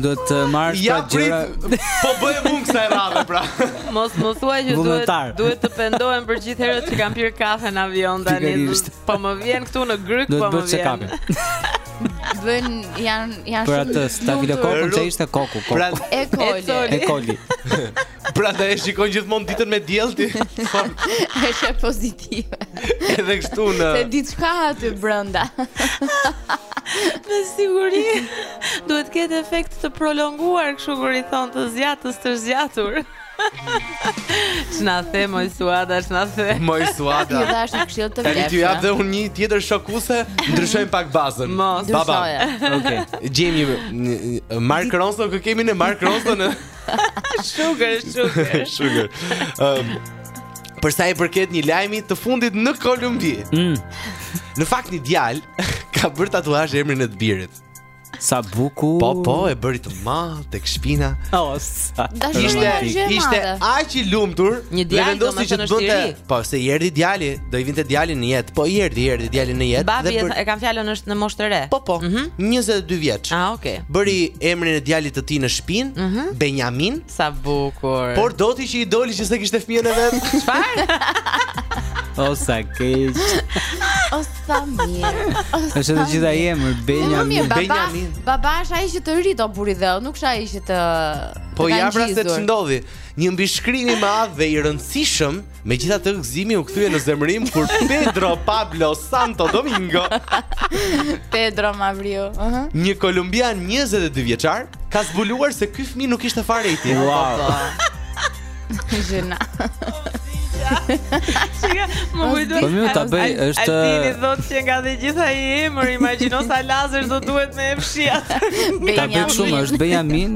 Do të marrësh ja, pra gjëra. Po bëj mundim kësaj radhe pra. Mos më thua që duhet duhet të pendohem për gjithë herët që kam pirë kafe në avion tani. Po më vjen këtu në grykë po më vjen. Bën janë janë shumë. Për atë stafilokokun që ishte koku, koku. Pra, e koli. E koli. Pra dhe e shikon gjithmonë ditën me diell ti. Është pozitive. Edhe kështu në. Se di çka aty brenda. Me siguri duhet të ketë efekt të prolonguar, kështu kur i thonë të zgjatës të zgjatur. Ç'na the moj Suada, ç'na the. Moj Suada. Ju dhashë një këshillë të vlefshme. Tani t'i jap dhe unë një tjetër shokuse, ndryshojmë pak bazën. Mos. Baba. Okej. Okay. Gjejmë një Mark Ronson, kë kemi ne Mark Ronson? Sugar, sugar. Sugar. Ëm për sa i përket një lajmi të fundit në Kolumbi. Mm. Në fakt një djalë ka bërë tatuazh emrin e të birit. Sa bukur. Po, po, e bëri të madh tek shpina. Oh, sa. Dashuri Ishte është gjë e ishte madhe. aq i lumtur Një dhe djalë vendosi që të domethënë është i bënte ri. Po se i erdhi djali, do i vinte djali në jetë. Po i erdhi, i erdhi djali në jetë. Babi për... e kam fjalën është në moshë të re. Po po, mm -hmm. 22 vjeç. Ah, okay. Bëri emrin e djalit të tij në shpinë, mm -hmm. Benjamin. Sa bukur. Por do ti që i doli që s'e kishte fëmijën e vet. Çfarë? O sa keq. O sa mirë. Është i gjatë ai emër Benjamin. Benjamin. Baba është ai që të rrit o burr' i dheut, nuk është ai që të Po ja pra se ç'ndodhi. Një mbishkrim i madh dhe i rëndësishëm, megjithatë gëzimi u kthye në zemërim kur Pedro Pablo Santo Domingo, Pedro Mavriu. Ëh. Uh Një kolumbian 22 vjeçar ka zbuluar se ky fëmijë nuk ishte fare i tij. Wow. Gjena. Më kujtoj. Po më ta bëj, është Altini thotë që ka të gjatë ai emër, imagjino sa lazer do duhet me e fshi atë. Ta bëj shumë, është Benjamin,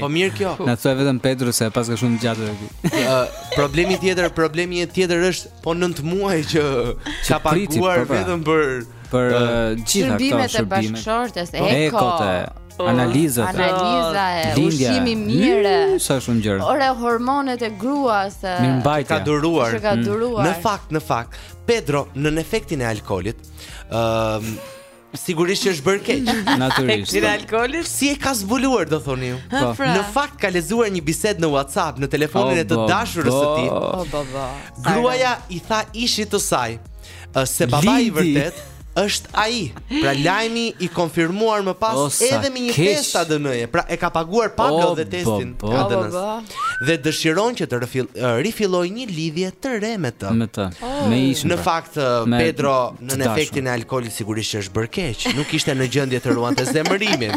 Po mirë kjo. Na thua vetëm Pedro se e paska shumë të gjatë aty. Ë problemi tjetër, problemi i tjetër është po 9 muaj që ka paguar po, po. vetëm për për gjithë këto shërbime. Shërbime bashkëshortes, po. eko, po, analiza, analiza e ushqimi i mirë. Sa shumë gjëra. Ore hormonet e gruas. Mirëmbajtja. Ka duruar. Ka mm. duruar. Në fakt, në fakt, Pedro nën efektin e alkoolit, ë Sigurisht që është bërë keq. Natyrisht. Dita e alkoolit? Si e ka zbuluar do thoni ju? Po. Pra. Në fakt ka lexuar një bisedë në WhatsApp në telefonin e të dashurës së tij. bobo. O bobo. Gruaja i tha ishit të saj ë, se babai i vërtetë është ai. Pra lajmi i konfirmuar më pas O, sa edhe me një keq. test ADN-je. Pra e ka paguar Pablo O, dhe testin bobo. ADN-së. O, bobo. Dhe dëshiron që të rifill- ë, rifillojë një lidhje të re me të. Me të. Me ishën. Në pra. fakt ë, Me- Pedro Nën efektin e alkoolit sigurisht që është bërë keq, nuk ishte në gjendje të ruante zemërimin.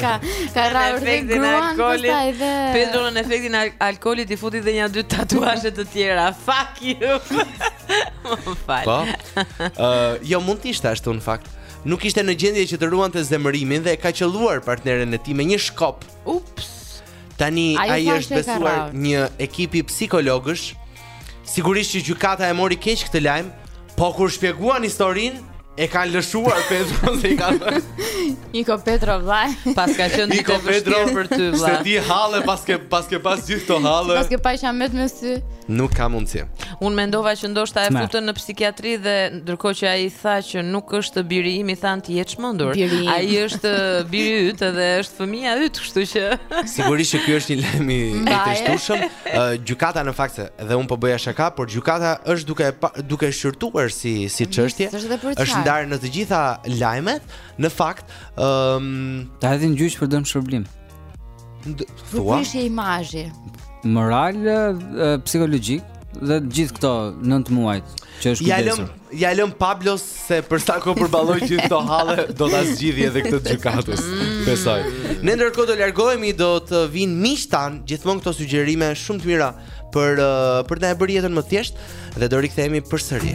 ka ka rrahur dhe gruan pastaj dhe Pedro në efektin e al- alkoolit i futi dhe një dy tatuazhe të tjera. Fuck you. Më fal. Po. Ë, jo mund të ishte ashtu në fakt. Nuk ishte në gjendje që të ruante zemërimin dhe e ka qëlluar partneren e tij me një shkop. Ups. Tani ai i është besuar një ekipi psikologësh. Sigurisht që gjykata e mori keq këtë lajm, po kur shpjeguan historinë, e kanë lëshuar Pedron se i ka Ik o Pedro vlla. Paska qenë Ik o Pedro për ty vlla. Se ti halle paske paske pas gjithë ato halle. Paske pa qenë me sy. Nuk ka mundësi. Unë mendova që ndoshta e futën në psikiatri dhe ndërkohë që ai tha që nuk është biri im, i thanë ti je i çmendur. Ai është biri yt dhe është fëmija yt, kështu që Sigurisht që ky është një lajm i trishtueshëm. Gjykata në fakt dhe unë po bëja shaka, por gjykata është duke duke shqyrtuar si si çështje. Është ndarë në të gjitha lajmet, në fakt, ëm, um... ta hedhin në gjyq për dëmshpërblim. Thua? Prishje imazhi. Moral psikologjik dhe gjithë këto 9 muajt që është kujdesur. Ia lëmë, ia lëmë Pablos se për sa kohë përballoi gjithë këto halle do ta zgjidhë edhe këtë të gjykatës. Mm. Besoj. Ne ndërkohë do largohemi, do të vijnë miqtë tanë, gjithmonë këto sugjerime shumë të mira për uh, për të na e bërë jetën më të thjeshtë dhe do rikthehemi përsëri.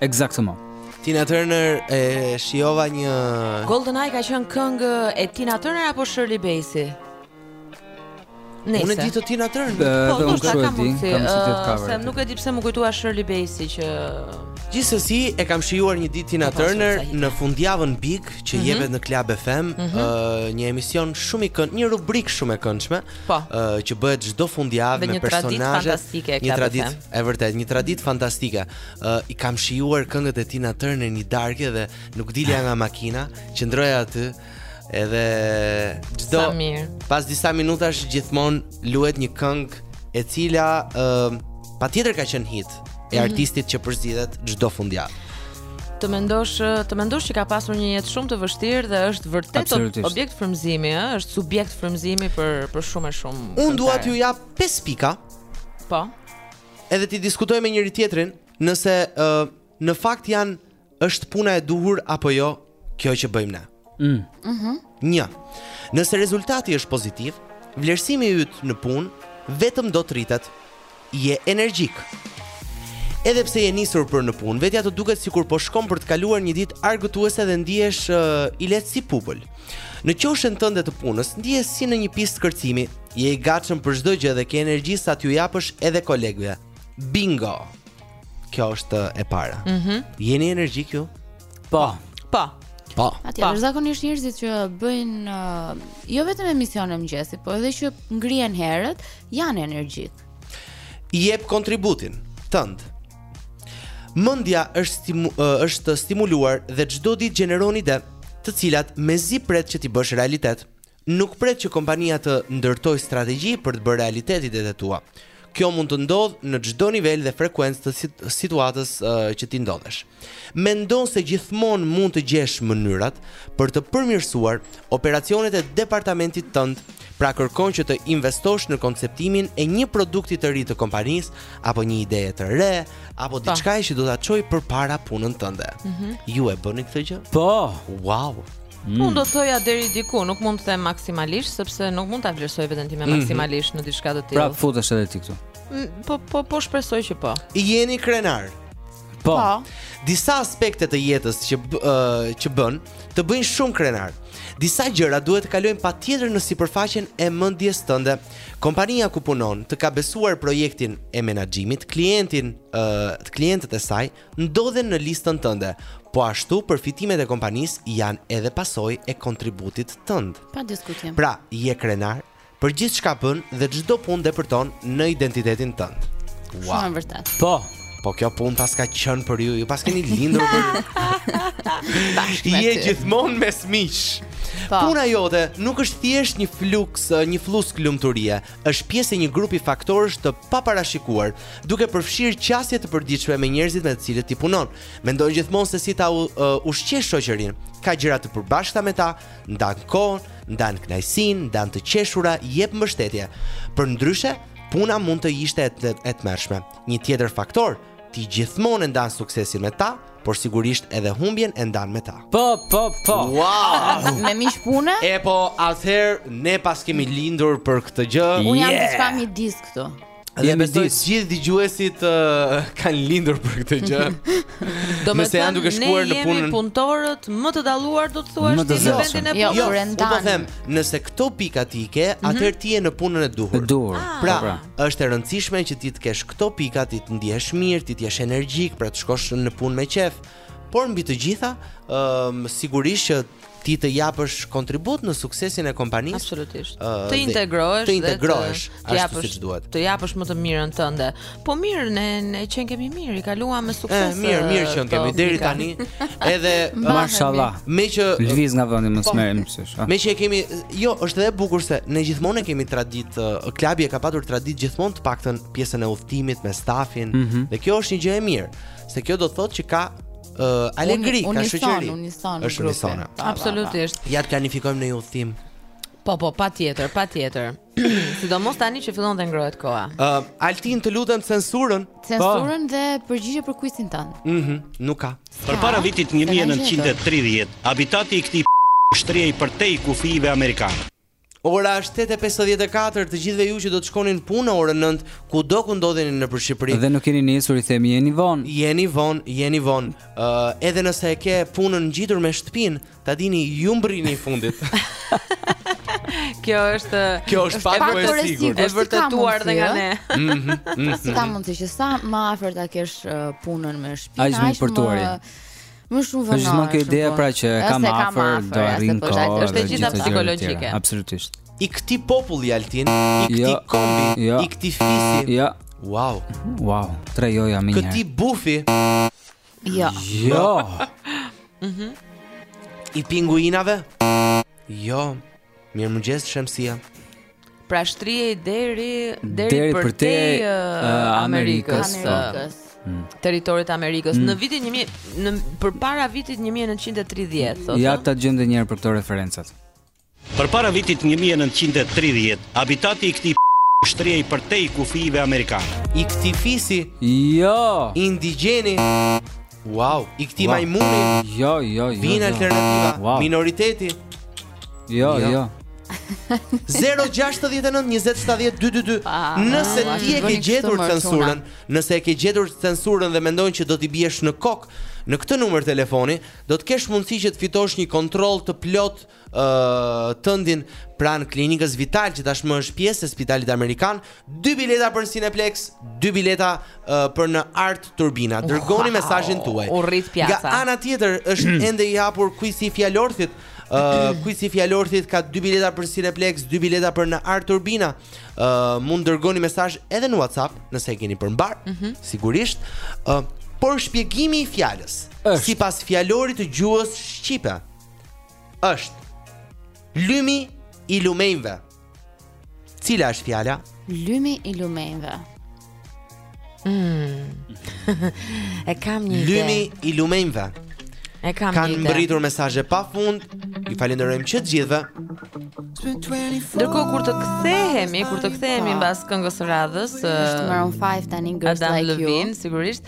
Ekzakt. Tina Turner e shijova një Golden Eye ka qenë këngë e Tina Turner apo Shirley Bassey? Nëse. Unë di të Tina Turner. Dhe, po, dhe unë e kam di, kam si cover. Se nuk e di pse m'u kujtua Shirley Bassey që Gjithsesi e kam shijuar një ditë Tina po, Turner në fundjavën Big që mm -hmm. jepet në Club FM, mm -hmm. uh, një emision shumë i këndshëm, një rubrikë shumë e këndshme, po. uh, që bëhet çdo fundjavë me personazhe. Një traditë fantastike e Club FM. Një traditë e vërtetë, një traditë fantastike. uh, i kam shijuar këngët e Tina Turner një darkë dhe nuk dilja nga makina, qëndroja aty edhe çdo pak disa minutash gjithmonë luhet një këngë e cila uh, patjetër ka qenë hit e mm -hmm. artistit që përzidhet çdo fundjavë të mendosh të mendosh që ka pasur një jetë shumë të vështirë dhe është vërtet objekt frymëzimi, ë, është subjekt frymëzimi për për shumë e shumë. Unë dua t'ju jap 5 pika. Po. edhe t'i diskutojmë me njëri-tjetrin nëse uh, në fakt janë është puna e duhur apo jo kjo që bëjmë ne. Mm. Mhm. Mm Një. Nëse rezultati është pozitiv, vlerësimi yt në punë vetëm do të rritet. Je energjik. Edhe pse je nisur për në punë, vetja të duket sikur po shkon për të kaluar një ditë argëtuese dhe ndihesh uh, i lehtë si pupël. Në qoshen tënde të punës, ndihesh si në një pistë kërcimi, je i gatshëm për çdo gjë dhe ke energji sa t'u japësh edhe kolegëve. Bingo. Kjo është e para. Mhm. Mm Jeni energjik ju? Po. Po. Po. Atje është zakonisht njerëzit që bëjnë uh, jo vetëm emisione mëngjesi, por edhe që ngrihen herët, janë energjik. I jep kontributin tënd. Mendja është, stimu, është stimuluar dhe çdo ditë gjeneron ide, të cilat mezi pret që t'i bësh realitet. Nuk pret që kompania të ndërtojë strategji për të bërë realitet idetë e tua. Kjo mund të ndodhë në çdo nivel dhe frekuencë të situatës që ti ndodhesh. Mendon se gjithmonë mund të gjesh mënyrat për të përmirësuar operacionet e departamentit tënd, pra kërkon që të investosh në konceptimin e një produkti të ri të kompanisë apo një ideje të re, apo po. diçka që do ta çojë përpara punën tënde. Mm -hmm. Ju e bëni këtë gjë? Po. Wow. Mm. Unë do të thoja deri diku, nuk mund të them maksimalisht sepse nuk mund ta vlerësoj veten time mhm. maksimalisht mm -hmm. në diçka të tillë. Pra futesh edhe ti këtu. Mm, po po po shpresoj që po. I jeni krenar. Po. po. Disa aspekte të jetës që uh, që bën të bëjnë shumë krenar. Disa gjëra duhet të kalojnë patjetër në sipërfaqen e mendjes tënde. Kompania ku punon të ka besuar projektin e menaxhimit, klientin, ë, uh, klientët e saj ndodhen në listën tënde. Po ashtu, përfitimet e kompanisë janë edhe pasojë e kontributit tënd. Pa diskutim. Pra, je krenar për gjithçka bën dhe çdo punë depërton në identitetin tënd. Wow. Shumë vërtet. Po, Po kjo punë paska qenë për ju, ju paskeni lindur për ju. Je gjithmonë mes miqsh. Po. Puna jote nuk është thjesht një fluks, një flluskë lumturie, është pjesë e një grupi faktorësh të paparashikuar, duke përfshirë qasje të përditshme me njerëzit me të cilët ti punon. Mendon gjithmonë se si ta ushqesh shoqërinë. Ka gjëra të përbashkëta me ta, ndan kohën, ndan kënaqësinë, ndan të qeshura, jep mbështetje. Përndryshe, puna mund të ishte e tmerrshme. Një tjetër faktor, ti gjithmonë e ndan suksesin me ta, por sigurisht edhe humbjen e ndan me ta. Po, po, po. Wow! Me miq pune? E po, atëherë ne pas kemi lindur për këtë gjë. Unë jam diçka midis këtu. Dhe besoj të gjithë dëgjuesit uh, kanë lindur për këtë gjë. Domethënë duke shkuar në punën. Ne jemi punëtorët më të dalluar do të thuash ti në vendin e punës. Jo, jo, po them, nëse këto pika ti ke, mm -hmm. atëherë ti je në punën e duhur. Duhur. Ah. Pra, pra, pra. Është e rëndësishme që ti të kesh këto pika, ti të ndihesh mirë, ti të jesh energjik, pra të shkosh në punë me qef. Por mbi të gjitha, ë um, sigurisht që ti të japësh kontribut në suksesin e kompanisë. Absolutisht. Uh, të integrohesh, të integrohesh, të japësh siç duhet. Të japësh më të mirën tënde. Po mirë, ne ne qenkemi mirë, i kaluam me sukses. E, mirë, mirë qenkemi deri tani. Edhe mashallah. Meqë lëviz nga vendi më po. s'marrim sysh. Meqë e kemi Jo, është edhe e bukur se ne gjithmonë kemi traditë, Clubi e ka patur traditë gjithmonë të paktën pjesën e udhëtimit me stafin. Mm -hmm. Dhe kjo është një gjë e mirë, se kjo do të thotë që ka uh, alegri, un, ka shoqëri. Është unison. Absolutisht. Ja të planifikojmë një udhëtim. Po, po, patjetër, patjetër. Sidomos tani që fillon të ngrohet koha. Ë, uh, Altin të lutem censurën. Censurën po. dhe përgjigje për kuizin tonë. Mhm, mm nuk ka. Përpara vitit një mijë e nëntëqind e tridhjetë, habitati i këtij shtrihej përtej kufijve amerikanë. Ora është tetë e pesëdhjetë e katër, të gjithëve ju që do të shkoni në punë në orën nëntë, kudo ku ndodheni nëpër Shqipëri. Dhe nuk keni nisur i themi jeni vonë. Jeni vonë, jeni vonë. Ë, edhe nëse e ke punën ngjitur me shtëpinë, Ta dini ju mbërrini i fundit. Kjo është Kjo është fakt, e sigurt. Është vërtetuar dhe nga ne. Mhm, mhm, mhm. Si ka mundësi që sa më afër ta kesh uh, punën me shtëpinë, aq më përton. Më shumë vonë. Është më, ke idenë pra që e kam afër, do arrij në kohë. Është e gjitha psikologjike. Absolutisht. I këtij populli Altin, i këtij jo, kombi, jo. i këtij fisi. Jo. Wow. Wow. Tre jo-ja me një. Këtij bufi. Jo. Jo. Mhm. I pinguinave? Jo. Mirëmëngjes Shemsije Pra shtrihej deri Deri, deri përtej uh, Amerikës, Amerikës. Amerikës. Mm. Territorit Amerikës mm. Në vitin një mijë Në përpara vitit një mijë e nëntëqind e tridhjetë Ja ta gjejë njëri për këto referencat Përpara vitit një mijë e nëntëqind e tridhjetë, habitati i këtij shtrihej përtej kufijve amerikanë. I këtij fisi? Jo! Indigjeni? Uau! I këtij majmuni? Jo, jo, jo. Vijnë alternativa? Minoriteti? Jo, jo. 0 6 9 20 70 222 Nëse ti e ke gjetur censurën Nëse e ke gjetur censurën dhe mendon që do t'i biesh në kokë Në këtë numër telefoni Do t'kesh mundësi që t'fitosh një kontroll të plotë uh, tëndin pranë klinikës Vital që tashmë është pjesë e spitalit amerikan, dy bileta për Cineplex, dy bileta uh, për në Art Turbina. Dërgoni wow, mesazhin tuaj. U rrit pjesa. Nga ana tjetër është ende i hapur kuizi i fjalorthit. Uh, kuizi i fjalorthit ka dy bileta për Cineplex, dy bileta për në Art Turbina. Uh, mund të dërgoni mesazh edhe në WhatsApp nëse e keni për mbarë, mm -hmm. sigurisht. Uh, por shpjegimi i fjalës sipas fjalorit të gjuhës shqipe. është lymi i lumenjve. Cila është fjala? Lymi i lumenjve. Mm. e kam një ide. Lymi i lumenjve. E kam ide. Kanë mbërritur mesazhe pa fund. Ju falënderojmë që të gjithëve. Ndërkohë kur të kthehemi, kur të kthehemi mbas këngës së radhës, Maroon 5 tani Girls Adam Like Levine, You. sigurisht,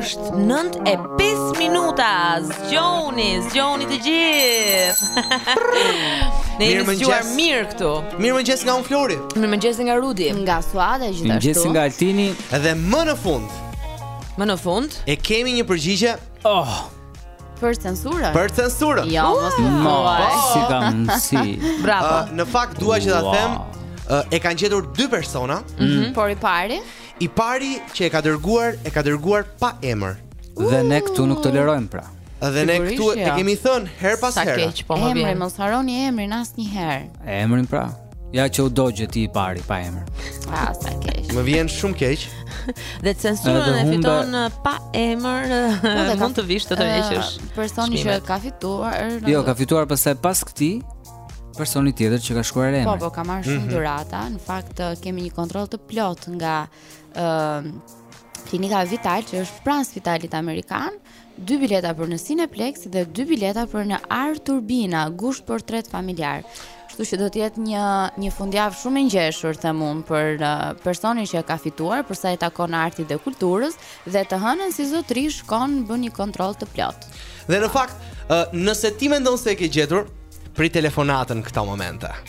është 9 e 5 minuta Zgjoni, zgjoni të gjithë Ne jemi zgjuar mirë këtu Mirëmëngjes nga unë Flori Mirëmëngjes nga Rudi Nga Suada gjithashtu Mirëmëngjes nga Altini Dhe më në fund Më në fund E kemi një përgjigje Oh Për censurën. Për censurën. Jo, mos më thuaj. Si ka mundësi? Bravo. Uh, në fakt dua që ta them, uh, e kanë gjetur dy persona, mm -hmm. por i pari, i pari që e ka dërguar, e ka dërguar pa emër. Dhe ne këtu nuk tolerojmë pra. Dhe ne këtu e kemi thënë herë pas herë. Sa keq po më vjen. Emri mos harroni emrin asnjëherë. Emrin pra. Ja që u dogje ti i pari pa emër. Ah, sa keq. Më vjen shumë keq. Dhe censurën e fiton uh, pa emër, po, uh, mund të vish të tërheqësh. Uh, personi që ka fituar. Jo, ka fituar pastaj pas këtij personi tjetër që ka shkruar emrin. Po, po, ka marrë shumë mhm. dhurata. Në fakt kemi një kontroll të plotë nga klinika Vital që është pranë spitalit amerikan. dy bileta për në Cineplex dhe dy bileta për në Art Turbina, Gusht, portret familjar. Kështu që do të jetë një një fundjavë shumë e ngjeshur them unë për uh, personin që e ka fituar për sa i takon artit dhe kulturës dhe të hënën si zotëri shkon bën një kontroll të plotë. Dhe në fakt, uh, nëse ti mendon se e ke gjetur, prit telefonatën këto momente.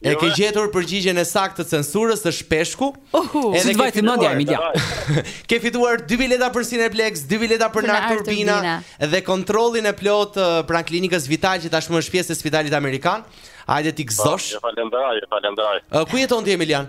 E jo, ke eh. gjetur përgjigjen e saktë të censurës te Shpeshku. Ohu, edhe s'i vajti mendja Emilia. ke fituar dy bileta për Cineplex, dy bileta për në Art Turbina dhe kontrollin e plotë eh, pranë klinikës Vital që tashmë është pjesë e Spitalit Amerikan. Hajde t'i gëzosh. Faleminderit, faleminderit. Eh, ku jeton ti Emilian?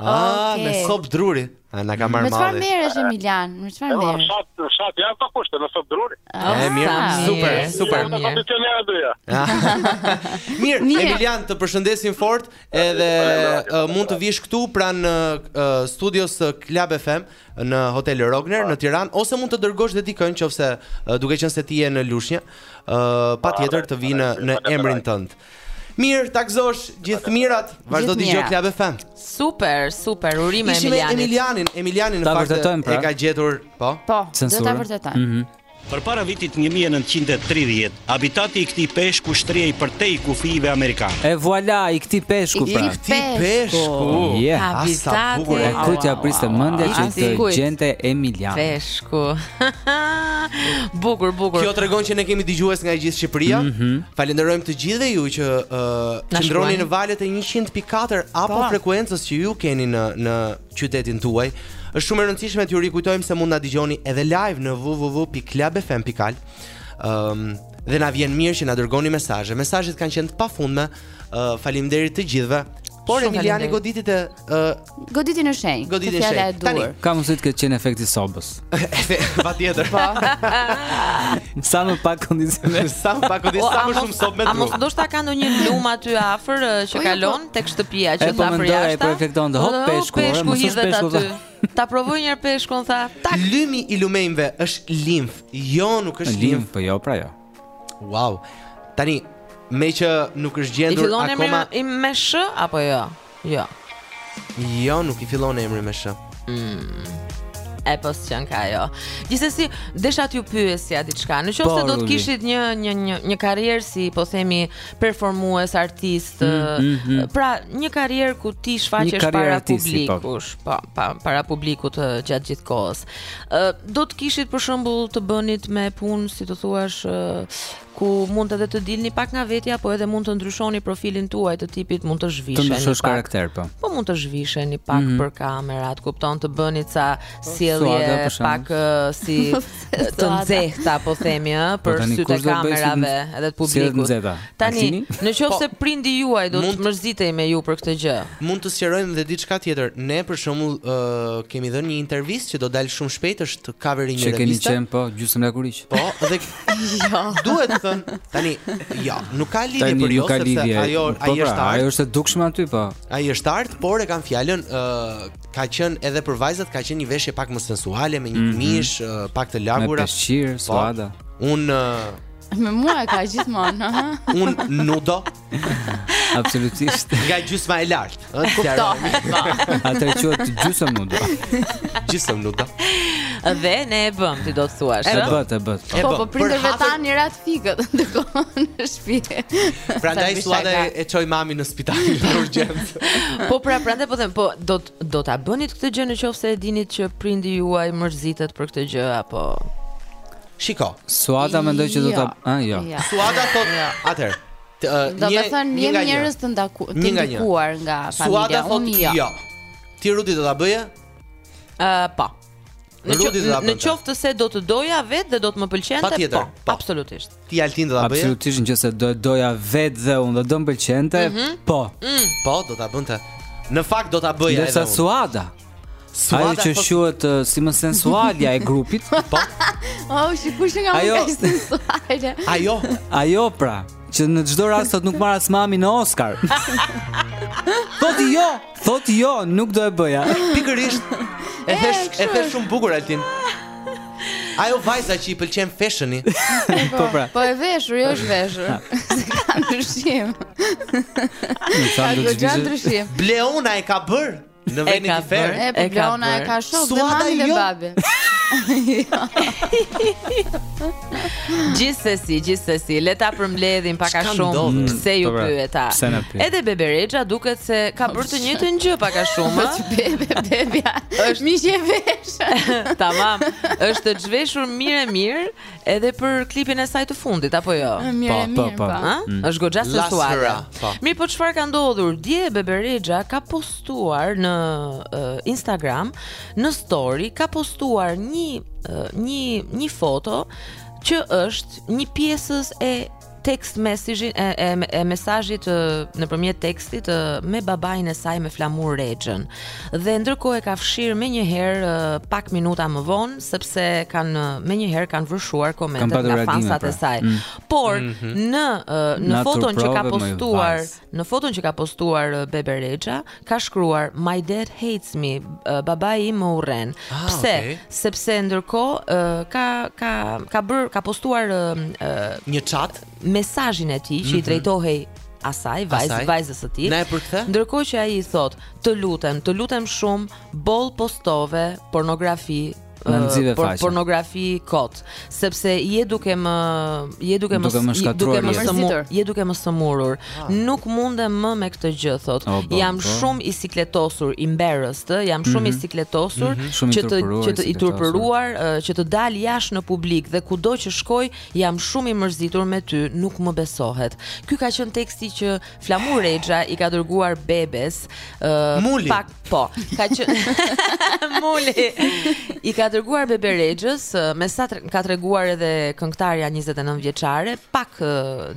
Ah, okay. me sop druri. A na ka marrë malli. Me çfarë merresh Emilian? Me çfarë merresh? Në fat, në fat ja ato kushte, me sop druri. Ah, mirë, super, super. Në kondicioner aty jo. Mirë, Emilian, të përshëndesim fort, edhe uh, mund të vish këtu pranë uh, studios Club FM në Hotel Rogner në Tiranë ose mund të dërgosh dhe dikë në qoftë se uh, duke qenë se ti je në Lushnjë, uh, patjetër të vijë në emrin tënd. Mirë, ta gëzosh gjithë të mirat. Vazhdo të dëgjosh Club FM. Super, super. Urime Emilianit. Ishim Emilianin, Emilianin në fakt e pra. ka gjetur, po. Po, do ta vërtetojmë. Mhm. Përpara vitit 1930, habitati i këtij peshku shtrihej përtej kufijve amerikanë. E voila, i këtij peshku pra. I këtij peshku. Yeah. Habitati. E kujt ia priste mendja që ta gjente Emilian. Peshku. bukur, bukur. Kjo tregon që ne kemi dëgjues nga e gjithë Shqipëria. Mm -hmm. Falënderojmë të gjithë ju që uh, qëndroni në valët e 100.4 apo po. frekuencës që ju keni në në qytetin tuaj. Është shumë e rëndësishme t'ju rikujtojmë se mund na dëgjoni edhe live në www.clubfm.al. Ëm um, dhe na vjen mirë që na dërgoni mesazhe. Mesazhet kanë qenë të pafundme. Uh, Faleminderit të gjithëve. Por Emiliani goditi te uh, Goditi në shenjë. Goditi në shenjë. Tani ka mundësi të ketë qenë efekti i sobës. Patjetër. Po. Sa më pak kondicioner, sa më pak kondicioner, sa më shumë sobë me dru. A mos ndoshta ka ndonjë lum aty afër që po, jo, kalon po. tek shtëpia që po, afër jashtë? Po mendoj, po efekton të hop peshku, ora mos është peshku aty. Ta provoj një herë peshkun tha. Tak. Lymi i lumenjve është limf. Jo, nuk është limf. Limf, po jo, pra jo. Wow. Tani, meqë nuk është gjendur akoma... I fillon emri me sh, apo jo? Jo. Jo, nuk i fillon emri me sh. Mm. E po s'qen ka ajo. Gjithsesi, desha t'ju pyesja diçka. Në qoftë se po, do të kishit një një një karrierë si po themi performues, artist, mm, mm, mm. mm. pra një karrierë ku ti shfaqesh para artisti, po. publikush, po, pa, para publikut gjatë gjithë kohës. Ë do të kishit për shembull të bënit me punë, si të thuash, ku mund edhe të dilni pak nga vetja, po edhe mund të ndryshoni profilin tuaj të tipit, mund të zhvisheni pak. Të ndryshosh karakter, po. Po mund të zhvisheni pak mm -hmm. për kamerat, kupton të bëni ca po, sjellje pak si të nxehta, po themi, ë, po për sytë e kamerave edhe të publikut. Tani, në qoftë po. se prindi juaj do të mërzitej me ju për këtë gjë. Mund të sqarojmë edhe diçka tjetër. Ne për shembull kemi dhënë një intervistë që do dalë shumë shpejt, është cover e një reviste. Që keni qenë po gjysmë lakuriq. Po, dhe Jo. Domethënë, tani, jo, nuk ka lidhje por jo sepse lidhje. ajo po, ai pra, është art. Ajo është e dukshme aty po. Ai është art, por e kam fjalën ë uh, ka qenë edhe për vajzat ka qenë një veshje pak më sensuale me një mhm. këmishë mm -hmm. uh, pak të lagura. Me peshqir, po, Suada. Unë uh, me mua e ka gjithmonë, ha. Unë nudo. Absolutisht. Nga gjysma e lartë. Kuptohet. Atëherë quhet gjysmë nudo. Gjysmë nudo. Dhe ne e bëmë, ti do të thuash. E bëtë, e bëtë. Po, po prindërve tani u ra të fikët ndërkohë në shtëpi. Prandaj Suada e çoi mamin në spital në urgjencë. Po pra, prandaj po them, po do ta bënit këtë gjë në qoftë se e dinit që prindi juaj mërzitet për këtë gjë apo Shiko. Suada mendoj që do ta, ë, jo. Suada thotë, jo. atëherë. Do të thonë një njerëz të ndakuar, të ndikuar nga familja. Suada thotë, jo. jo. Ti Rudi do ta bëje? Ë, po. Në qoftë se në qoftë se do të doja vetë dhe do të më pëlqente, po, pa. Po. absolutisht. Ti Altin do ta bëje? Absolutisht, nëse do të doja vetë dhe unë do të më pëlqente, mm -hmm. po. Mm. Po, do ta bënte. Në fakt do ta bëja edhe unë. Sa Suada. Ajo që po- shihet uh, si më sensualja e grupit Po O, oh, shi kush nga ajo... më sensualja Ajo Ajo pra Që në çdo rast sot nuk marr as mami në Oscar Thotë jo Thotë jo Nuk do e bëja Pikërisht E the, e the shumë bukur Altin Ajo vajza që i pëlqen fashioni. Po pra. Po e veshur, jo e zhveshur. Ka ndryshim. Ka ndryshim. Bleona e ka bërë. Në vendin e fer. E po Bleona e ka shok dhe mamin dhe jo. babin. Gjithsesi, gjithsesi, le ta përmbledhim pak a shumë pse ju po pra, pyeta. Edhe Bebe Rexha duket se ka bërë të njëjtën gjë pak a shumë. Është Bebe, Bebja. Është miq e vesh. Tamam. Është zhveshur mirë e mirë. Edhe për klipin e saj të fundit apo jo? Ë, Mirë, Po, e po, mirë, po. po. Ha? Mm. Është goxha La sensuale. Sera, po. Mirë, po çfarë ka ndodhur? Dje Bebe Rexha ka postuar në uh, Instagram, në story ka postuar një uh, një një foto që është një pjesëz e text message e e, e mesazhit nëpërmjet tekstit e, me babain e saj me Flamur Rexhën. Dhe ndërkohë e ka fshirë menjëherë pak minuta më vonë sepse kanë menjëherë kanë vërshuar komentet nga fansat e pra. saj. Mm. Por mm -hmm. në në foton që ka postuar Në foton që ka postuar uh, Bebe Rexha, ka shkruar My dad hates me, uh, babai im më urren. Ah, Pse? Okay. Sepse ndërkohë uh, ka ka ka bërë ka postuar uh, uh, një chat mesazhin e tij që mm -hmm. i mhm. drejtohej asaj vajzë vajzës së tij. Ndërkohë që ai i thotë, "Të lutem, të lutem shumë, boll postove pornografi Na nxive faqen. Pornografi kot, sepse je duke më je duke më duke më sëmurur, je duke më sëmurur. Ah. Nuk mundem më me këtë gjë thot. Oh, jam po. shumë i sikletosur, embarrassed, jam shumë mm -hmm. i mhm. sikletosur mm -hmm. që të që të i turpëruar, që të dal jashtë në publik dhe kudo që shkoj, jam shumë i mërzitur me ty, nuk më besohet. Ky ka qen teksti që Flamur Rexha i ka dërguar bebes, uh, pak Po, po që Muli i ka dërguar Bebe Rexhës, me sa tre... ka treguar edhe këngëtarja 29 vjeçare pak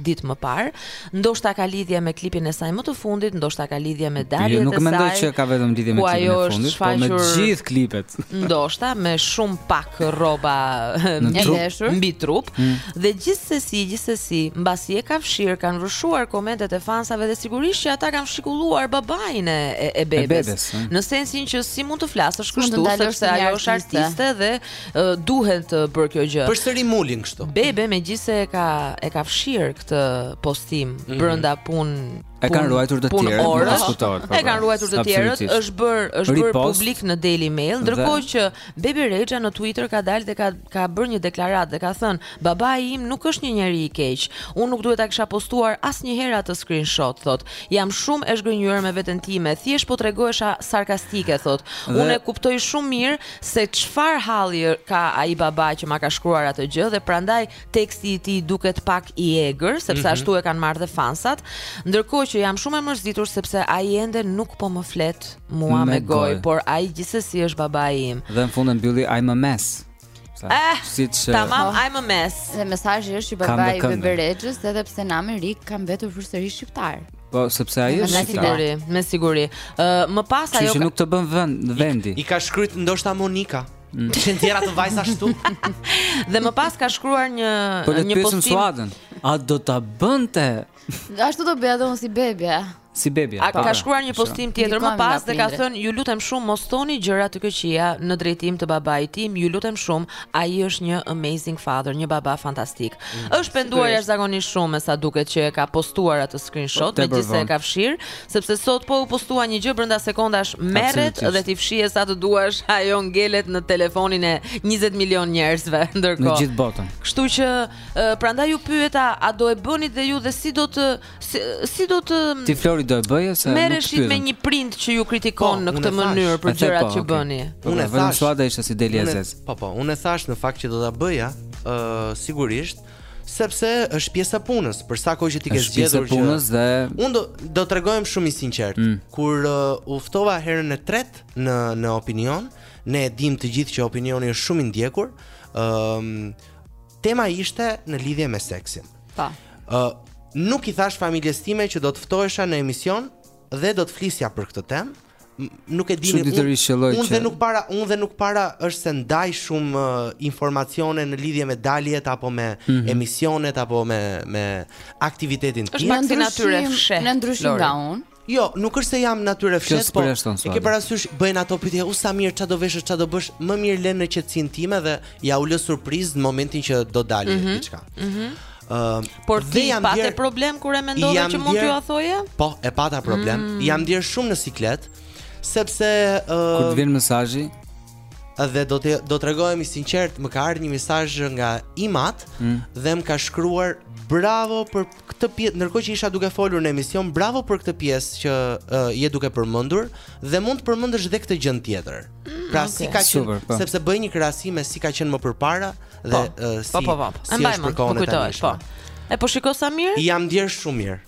ditë më parë, ndoshta ka lidhje me klipin e saj më të fundit, ndoshta ka lidhje me daljet e saj. Nuk mendoj që ka vetëm lidhje me klipin e fundit, po me gjithë klipet. Ndoshta me shumë pak rroba e veshur mbi trup mm. dhe gjithsesi gjithsesi mbasi e ka fshir kanë vërshuar komentet e fansave dhe sigurisht që ata kanë fshikulluar babain e e bebes, e bebes e. në sensin që si mund të flasësh kështu sepse ajo është artiste dhe uh, duhet ta bëjë kjo gjë përsëri Muli kështu bebe megjithse e ka e ka fshir këtë postim mm. brenda pun E kanë ruajtur të tjerët, nuk po diskutohet. Po, e kanë po. ruajtur të tjerët, është bër, është bër publik në Daily Mail, ndërkohë që Bebe Rexha në Twitter ka dalë dhe ka ka bërë një deklaratë dhe ka thënë, "Babai im nuk është një njeri i keq. Unë nuk duhet ta kisha postuar asnjëherë atë screenshot." Thot, "Jam shumë e zhgënjyer me veten time, thjesht po tregohesha sarkastike." Thot, "Unë e kuptoj shumë mirë se çfarë halli ka ai baba që ma ka shkruar atë gjë dhe prandaj teksti i tij duket pak i egër, sepse mm -hmm. ashtu e kanë marrë dhe fansat, ndërkohë që jam shumë e mërzitur sepse ai ende nuk po më flet mua me, me gojë, por ai gjithsesi është babai im. Dhe në fund e mbyll I'm a mess. Eh, siç... Tamam, oh. I'm a mess Dhe mesazhi është që babai i Bebe Rexhës edhe pse në Amerikë ka mbetur përsëri shqiptar Po, sepse ai është me siguri, me siguri. Ë, uh, më pas ajo që nuk të bën vend vendi. I, I ka shkruajt ndoshta Monika. Mm. Kishin tjera të vajzë ashtu. dhe më pas ka shkruar një po një postim. Po Suadën. A do ta bënte? Ashtu do bëja dhe unë si Bebja. Si bebja. A po. ka shkruar një postim tjetër më pas dhe ka thënë ju lutem shumë mos thoni gjëra të këqija në drejtim të babait tim. Ju lutem shumë, ai është një amazing father, një baba fantastik. Mm. Është penduar jashtëzakonisht shumë me sa duket që e ka postuar atë screenshot, po, megjithëse e ka fshir. Sepse sot po u postua një gjë brenda sekondash merret dhe ti fshije sa të duash, ajo ngelet në telefonin e 20 milion njerëzve ndërkohë. Në gjithë botën. Kështu që prandaj ju pyeta a do e bënit dhe ju dhe si do të si, si do të Ti Flori do e bëje silleshit me një prind që ju kritikon po, në këtë mënyrë për gjërat po, që bëni. Po, unë e thash, ishte si dele e zezë. Po po, unë e thash në fakt që do ta bëja, ë sigurisht, Sepse është pjesa e punës, për sa kohë që ti ke zgjedhur që Është pjesa e punës dhe unë do do tregohem shumë i sinqertë. Mm. Kur uh, u ftova herën e tretë në në opinion, ne e dimë të gjithë që opinioni është shumë i ndjekur. Ëm um, tema ishte në lidhje me seksin. Po. Ë uh, nuk i thashë familjes time që do të ftohesha në emision dhe do të flisja për këtë temë. nuk e dini unë un dhe nuk para unë dhe nuk para është se ndaj shumë uh, informacione në lidhje me daljet apo me mm -hmm. emisionet apo me me aktivitetin tim. Është pak si natyrë e fshehtë. Në ndryshim nga unë. Jo, nuk është se jam natyrë e fshehtë, po. E ke parasysh bëjnë ato pyetje, u sa mirë ça do veshësh, ça do bësh, më mirë lërë në qetësinë time dhe jua lë surprizë në momentin që do dalë mhm. diçka. Mm -hmm. Uh, Por ti jam pate ndjer... problem kur e mendove që mund t'jua thoje? Po, e pata problem. Mm. Jam ndjerë shumë në siklet, sepse... Uh, kur të vjen mesazhi? Dhe do të do tregohem i sinqertë, më ka ardhur një mesazh nga im atë mm. dhe më ka shkruar bravo për këtë pjesë, ndërkohë që isha duke folur në emision, bravo për këtë pjesë që uh, je duke përmendur dhe mund të përmendësh edhe këtë gjë tjetër. Pra okay. si ka qenë, Super, po. sepse bëj një krahasim me si ka qenë më përpara dhe po. uh, si po, po, po. si është për kohën e tashme. Po. E po shiko sa mirë? Jam ndier shumë mirë.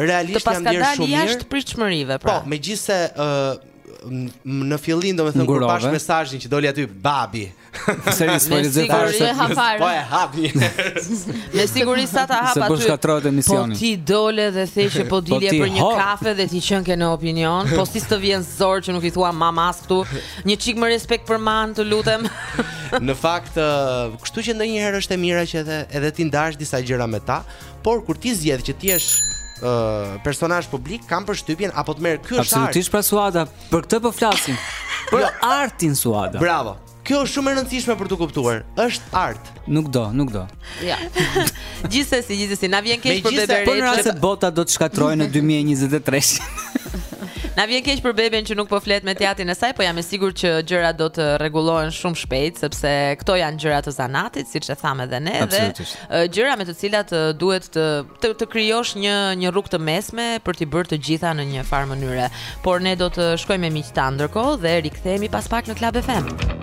Realisht jam ndier shumë mirë. Të paska dalë jashtë pritshmërive, pra. Po, megjithëse ë uh, në fillim domethënë kur pashë mesazhin që doli aty babi. Se s'po e lexoj fare se po e hap një. Me siguri sa ta hap aty. Se po shkatërrohet po emisioni. Po ti dole dhe the që po, po dilje për një kafe dhe ti qenke në opinion, po si s'të vjen zor që nuk i thua mamas këtu, një çik më respekt për maman, të lutem. Në fakt, kështu që ndonjëherë është e mira që edhe edhe t'i ndash disa gjëra me ta, por kur ti zgjedh që të jesh personazh publik kam përshtypjen apo të merr ky është absolutisht pra Suada Për këtë po flasim. Për jo. artin Suada. Bravo. Kjo është shumë e rëndësishme për të kuptuar. Është art. Nuk do, nuk do. Ja. Gjithsesi, gjithsesi, na vjen keq për beben. Po nëse se bota do të shkatërrohet në 2023. Na vjen keq për beben që nuk po flet me të atin e saj, po jam e sigurt që gjërat do të rregullohen shumë shpejt sepse këto janë gjëra të zanatit, siç e thamë edhe ne, dhe gjëra me të cilat duhet të të të krijosh një një rrugë të mesme për t'i bërë të gjitha në një farë mënyre. Por ne do të shkojmë me miqtë ndërkohë dhe rikthehemi pas pak në Club FM.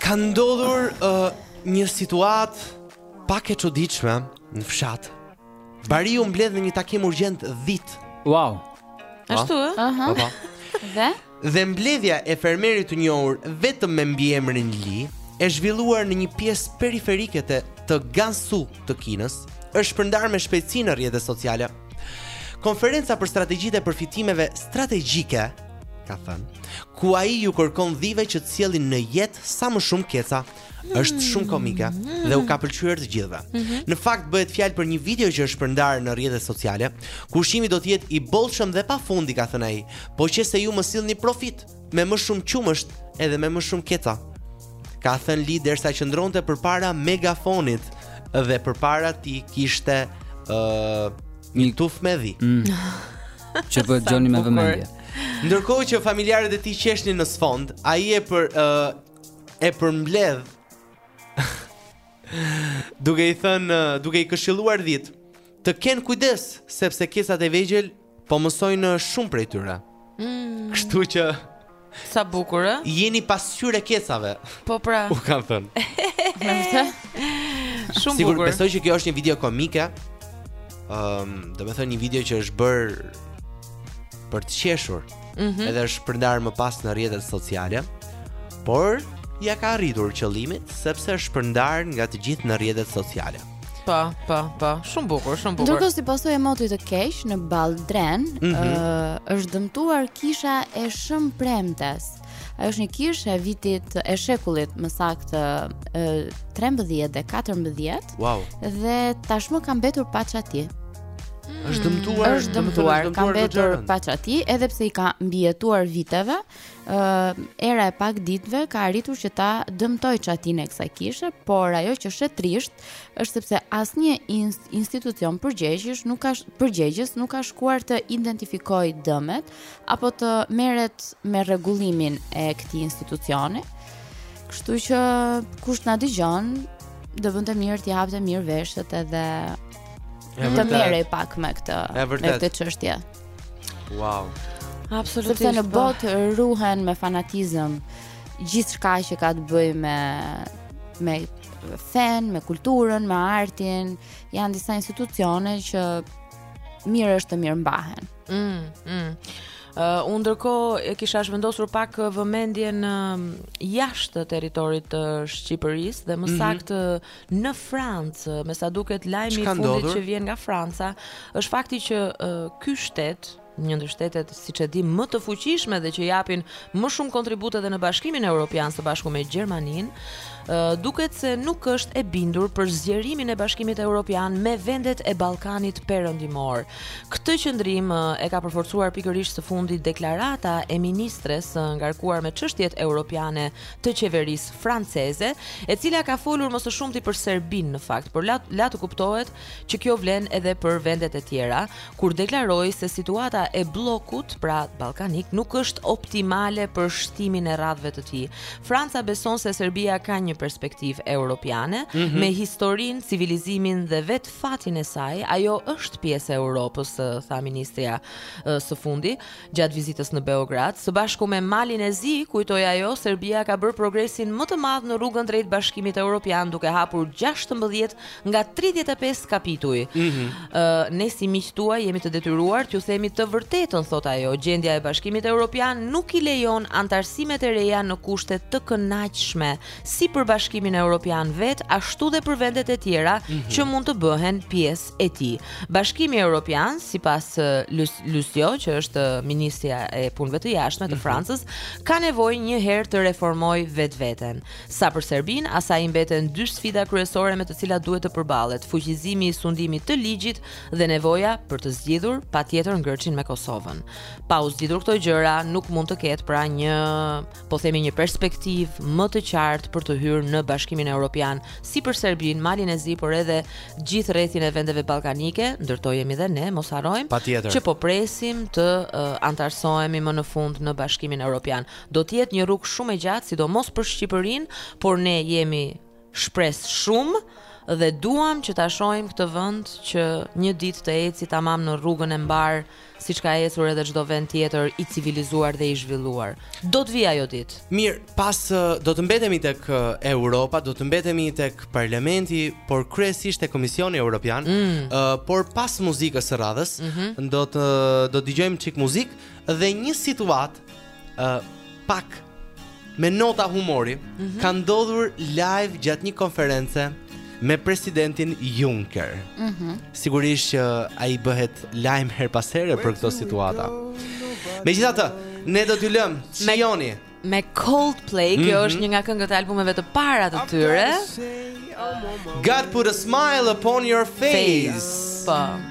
Ka ndodhur uh, një situat pak e çuditshme në fshat. Bariu mbledh në një takim urgjent dhitë. Wow. Ashtu ë? Aha. Po, po. Dhe dhe mbledhja e fermerit të njohur vetëm me mbiemrin Li e zhvilluar në një pjesë periferike të, të Gansu të Kinës, është shpërndarë me shpejtësi në rrjetet sociale. Konferenca për strategjitë e përfitimeve strategjike ka thënë, ku ai ju kërkon dhive që të sjellin në jetë sa më shumë keca. Është hmm. shumë komike dhe u ka pëlqyer të gjithëve. Mhm. Në fakt bëhet fjalë për një video që është shpërndarë në rrjetet sociale, ku ushqimi do të jetë i bollshëm dhe pa fundi, ka thënë ai, po që se ju më sillni profit me më shumë qumësht edhe me më shumë keca. Ka thënë Li derisa qëndronte përpara megafonit dhe përpara tij kishte ë uh, një tufë me dhi. Mm. Që e dëgjonin me vëmendje. Ndërkohë që familjarët e tij qeshnin në sfond, ai e për uh, e përmbledh duke i thënë, uh, duke i këshilluar dhitë, të kenë kujdes sepse kecat e vegjël po mësojnë shumë prej tyre. Mm. Kështu që Sa bukur, ë? Jeni pasqyrë e kecave. Po pra. U kanë thënë. Me vërtet? Shumë bukur. Sigur besoj që kjo është një video komike. Ëm, um, domethënë një video që është bërë për të qeshur. Mm -hmm. Edhe është shpërndarë më pas në rrjetet sociale. Por ia ka arritur qëllimit sepse është shpërndarë nga të gjithë në rrjetet sociale. Po, po, po, shumë bukur, shumë bukur. Ndërkohë si pasojë e motit të keq në Balldren, ëh, mm -hmm. uh, është dëmtuar kisha e Shën Premtes. Ajo është një kishë e vitit e shekullit, më saktë, uh, 13 dhe 14. Wow. Dhe tashmë ka mbetur pa çati. Mm. Është dëmtuar, është dëmtuar, ka mbetur pa çati, edhe pse i ka mbijetuar viteve. era e pak ditëve ka arritur që ta dëmtojë çatinë e kësaj kishe, por ajo që është e trishtë është sepse asnjë institucion përgjegjës nuk ka përgjegjës nuk ka shkuar të identifikojë dëmet apo të merret me rregullimin e këtij institucioni. Kështu që kush na dëgjon, do bënte mirë t'i hapte mirë veshët edhe të merrej pak me këtë me këtë çështje. Wow. Absolutisht. Sepse në po. botë ruhen me fanatizëm gjithçka që ka të bëjë me me fenë, me kulturën, me artin, janë disa institucione që mirë është të mirëmbahen. Mm, mm. Uh, unë ndërkohë e kisha zhvendosur pak vëmendjen jashtë territorit të Shqipërisë dhe më mm -hmm. saktë Në Francë, me sa duket lajmi i fundit që vjen nga Franca, është fakti që uh, ky shtet, një ndër shtetet siç e di më të fuqishme dhe që japin më shumë kontribute edhe në Bashkimin Europian së bashku me Gjermaninë, uh, duket se nuk është e bindur për zgjerimin e Bashkimit Europian me vendet e Ballkanit Perëndimor. Këtë qëndrim uh, e ka përforcuar pikërisht së fundi deklarata e ministres uh, ngarkuar me çështjet europiane të qeverisë franceze, e cila ka folur më së shumti për Serbinë në fakt, por la, la të kuptohet që kjo vlen edhe për vendet e tjera, kur deklaroi se situata e bllokut, pra ballkanik, nuk është optimale për shtimin e radhëve të tij. Franca beson se Serbia ka një perspektivë europiane mm -hmm. me historinë, civilizimin dhe vetë fatin e saj, ajo është pjesë e Europës, tha ministrja së fundi. Gjatë vizitës në Beograd, së bashku me Malin e Zi, kujtoi ajo, Serbia ka bërë progresin më të madh në rrugën drejt Bashkimit Europian duke hapur 16 nga 35 kapituj. Mm -hmm. uh, ne si miq tuaj jemi të detyruar t'ju themi të vërtetën, thotë ajo. Gjendja e Bashkimit Europian nuk i lejon anëtarësimet e reja në kushte të kënaqshme, si për Bashkimin Europian vetë, ashtu dhe për vendet e tjera mm -hmm. që mund të bëhen pjesë e tij. Bashkimi Europian, sipas Loiseau, që është ministrja e Punëve të Jashtme të mhm. Francës, ka nevojë një herë të reformojë vetveten. Sa për Serbinë, asaj i mbeten dy sfida kryesore me të cilat duhet të përballet: fuqizimi i sundimit të ligjit dhe nevoja për të zgjidhur patjetër ngërçin me Kosovën. Pa u zgjidhur këto gjëra, nuk mund të ketë pra një po themi një perspektivë më të qartë për të hyrë në Bashkimin Europian, si për Serbinë, Malin e Zi, por edhe gjithë rrethin e vendeve ballkanike, ndër to jemi dhe ne, mos harrojmë, që po presim të uh, anëtarësohemi më në fund në Bashkimin Europian. Do të jetë një rrugë shumë e gjatë, sidomos për Shqipërinë, por ne jemi shpresëshumë dhe duam që ta shohim këtë vend që një ditë të ecë tamam në rrugën e mbarë siç ka ecur edhe çdo vend tjetër i civilizuar dhe i zhvilluar. Do të vijë ajo ditë. Mirë, pas do të mbetemi tek Europa, do të mbetemi tek Parlamenti, por kryesisht tek Komisioni Europian. Mm. Uh, por pas muzikës së radhës, mm -hmm. do të do të dëgjojmë çik muzikë dhe një situatë ë uh, pak me nota humori mm -hmm. ka ndodhur live gjatë një konference me presidentin Juncker. Mhm. Mm Sigurisht që ai bëhet lajm herë pas here për këto situata. Megjithatë, ne do t'ju lëmë Shioni me, me Coldplay, kjo mm -hmm. është një nga këngët e albumeve të para të tyre. God put a smile upon your face. Po.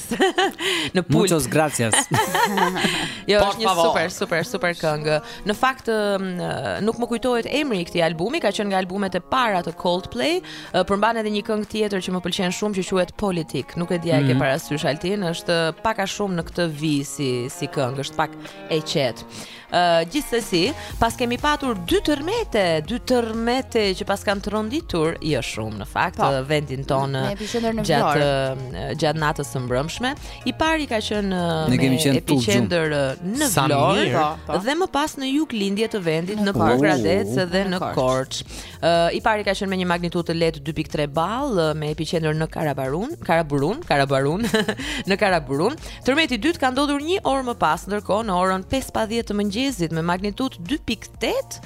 në pult. Muchos gracias. jo, është një super, super, super këngë. Në fakt nuk më kujtohet emri i këtij albumi, ka qenë nga albumet e para të Coldplay, përmban edhe një këngë tjetër që më pëlqen shumë që quhet Politik. Nuk e di a e ke mhm. parasysh Altin, është pak a shumë në këtë vijë si si këngë, është pak e qetë. Gjithsesi, paskemi patur dy tërmete, dy tërmete që paskan tronditur, jo shumë në fakt, po, vendin tonë gjatë gjatë natës së mbrëmshme. I pari ka qenë me epiqendër në Vlorë po, po. dhe më pas në juglindje të vendit në Pogradec dhe në Korçë. I pari ka qenë me një magnitudë të lehtë 2.3 ballë me epiqendër në Karabarun, Karaburun, Karabarun, në Karaburun. Tërmeti i dytë ka ndodhur një orë më pas, ndërkohë në orën 5:10 të mëngjesit me magnitudë 2.8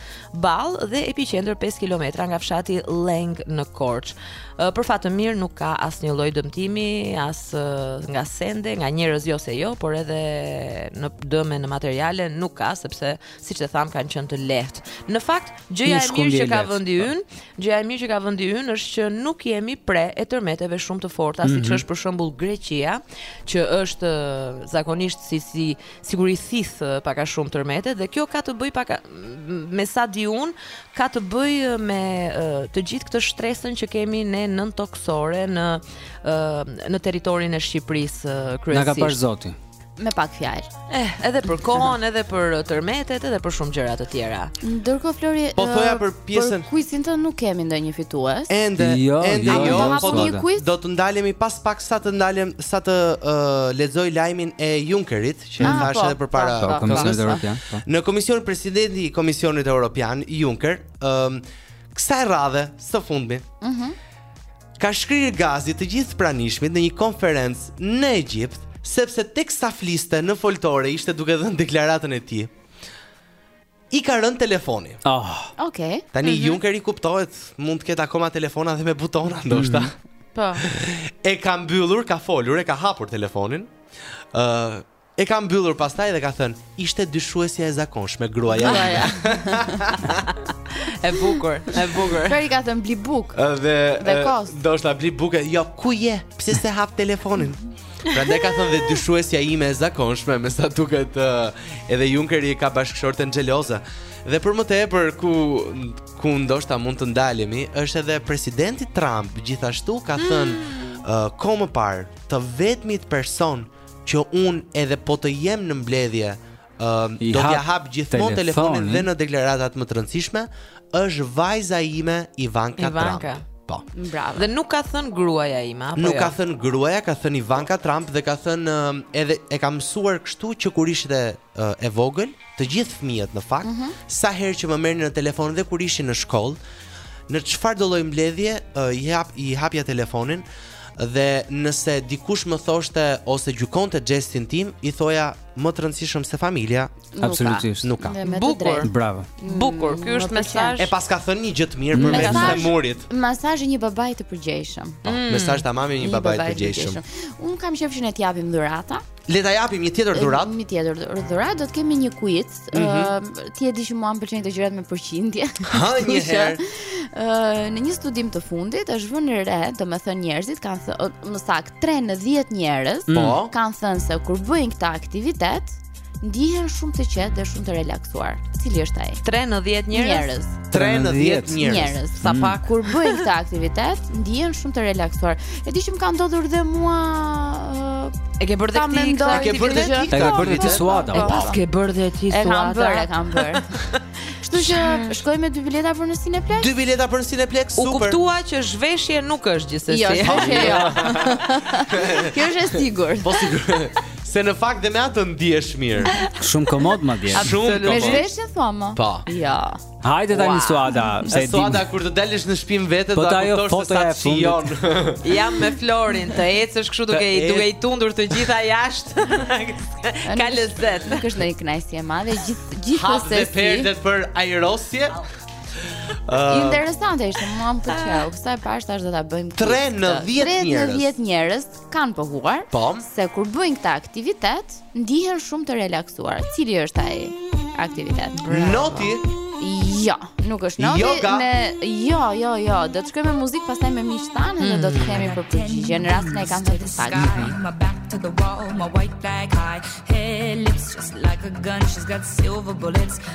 ballë dhe epiqendër 5 kilometra nga fshati Lengë në Korçë. Për fat të mirë nuk ka asnjë lloj dëmtimi, as nga sende, nga njerëz jo se jo, por edhe në dëme në materiale nuk ka sepse siç e thamë kanë qenë të lehtë. Në fakt, gjëja e mirë që ka vendi po. ynë, gjëja e mirë që ka vendi ynë është që nuk jemi pre e tërmeteve shumë të forta, siç mhm. është për shembull Greqia, që është zakonisht si si sikur i thith pak a shumë tërmetet dhe kjo ka të bëjë pak me sa di unë, ka të bëjë me të gjithë këtë shtresën që kemi ne nëntokësore në në territorin e Shqipërisë kryesisht. Na ka parë Zoti. me pak fjalë. Eh, edhe për kohën, edhe për uh, tërmetet, edhe për shumë gjëra të tjera. Ndërkohë Flori, po uh, thoja për pjesën për kuizin që nuk kemi ndonjë fitues. Ende, jo, ende jo, jo po do, do, do të ndalemi pas pak sa të ndalem sa të uh, lexoj lajmin e Junckerit që ah, thashë po, edhe përpara po, po, Komisionit Evropian. Po. Në Komision Presidenti i Komisionit Evropian Juncker, ëm um, kësaj radhe së fundmi. Mhm. Mm ka shkrirë gazit të gjithë të pranishmit në një konferencë në Egjipt, sepse teksa fliste në foltore ishte duke dhënë deklaratën e tij. I ka rënë telefoni. Oh. Okej. Okay. Tani mm -hmm. Junckeri kuptohet, mund të ketë akoma telefona dhe me butona ndoshta. Mm -hmm. Po. e ka mbyllur, ka folur, e ka hapur telefonin. Ë uh, E ka mbyllur pastaj dhe ka thënë, ishte dyshuesja e zakonshme gruaja. Gruaja. e bukur, e bukur. Ka, i ka thënë bli bukë. Dhe dhe kos. Do të bli bukë. Jo, ku je? Pse s'e hap telefonin? Prandaj ka thënë dhe dyshuesja ime e zakonshme, me sa duket edhe Junckeri ka bashkëshorten xheloze. Dhe për më tepër ku ku ndoshta mund të ndalemi, është edhe presidenti Trump gjithashtu ka thënë mm. uh, kohë më parë, të vetmit person që un edhe po të jem në mbledhje Uh, do t'ja hap gjithmonë telefonin dhe në deklaratat më të rëndësishme është vajza ime Ivanka, Ivanka. Trump. Po. Bravo. Dhe nuk ka thën gruaja ime apo Nuk jo? ka thën gruaja, ka thën Ivanka Trump dhe ka thën uh, edhe e ka mësuar kështu që kur ishte uh, e vogël, të gjithë fëmijët në fakt, mm -hmm. sa herë që më merrnin në telefon dhe kur ishin në shkollë, në çfarë do lloj mbledhje uh, i hap i hapja telefonin dhe nëse dikush më thoshte ose gjykonte gjestin tim, i thoja më të rëndësishëm se familja. Absolutisht. Nuk ka. Bukur. Bravo. Mm, Bukur. Ky është mesazh. E paska thënë një gjë të mirë për mes të murit. Mesazhi i një babai të përgjegjshëm. Po, mm. Mesazh tamam i një babai të përgjegjshëm. Un kam qejf shumë të japim dhurata. Le ta japim një tjetër dhuratë. Një tjetër dhuratë, do të kemi një quiz. Mm -hmm. Ti e di që mua më pëlqejnë këto gjërat me përqindje. Ha një herë. Në një studim të fundit është vënë re, domethënë njerëzit kanë thënë, më saktë, 3 në 10 njerëz mm. po. kanë thënë se kur bëjnë këtë aktivitet, ndihen shumë të qetë dhe shumë të relaksuar. Cili është ai? 3 në 10 njerëz. 3 në 10 njerëz. Sa mm. pak kur bëjnë këtë aktivitet, ndihen shumë të relaksuar. E di që më ka ndodhur dhe mua E ke bërë dhe ti këtë E ke bërë dhe ti këtë E ke bërë dhe ti suada E paske bërë dhe ti Suada E kam bërë, e kam bërë Kështu që shkojmë me dy bileta për në Cineplex Dy bileta për në Cineplex, super U kuptua që zhveshje nuk është gjithsesi Jo, jo Kjo është e sigurt Po sigurt Se në fakt dhe me atë ndihesh mirë. Shumë komod madje. Shumë komod. Me zhveshje thua mo? Po. Ja. Hajde tani wow. Suada, se di. Suada kur të dalësh në shpinë vetë po do të kuptosh se sa të shijon. Jam me Florin, të ecësh kështu duke i duke i tundur të gjitha jashtë. Ka lezet. Nuk është ndonjë kënaqësi e madhe, gjith gjithsesi. Hap perdet për ajrosje. Uh, Interesante ishte, mua më pëlqeu. Sa e pash tash do ta bëjmë. 3 në 10 njerëz. 3 në 10 njerëz. kanë pohuar po. se kur bëjnë këtë aktivitet ndihen shumë të relaksuar. Cili është ai aktivitet? Bravo. Noti. Jo, nuk është noti Yoga. me jo, jo, jo. Do të shkojmë me muzikë pastaj me miq tanë mm. dhe do të mm. kthehemi për përgjigje në rast se e kanë të saktë. My back to the wall, my white flag high. Hey, lips just like a gun, she's got silver bullets.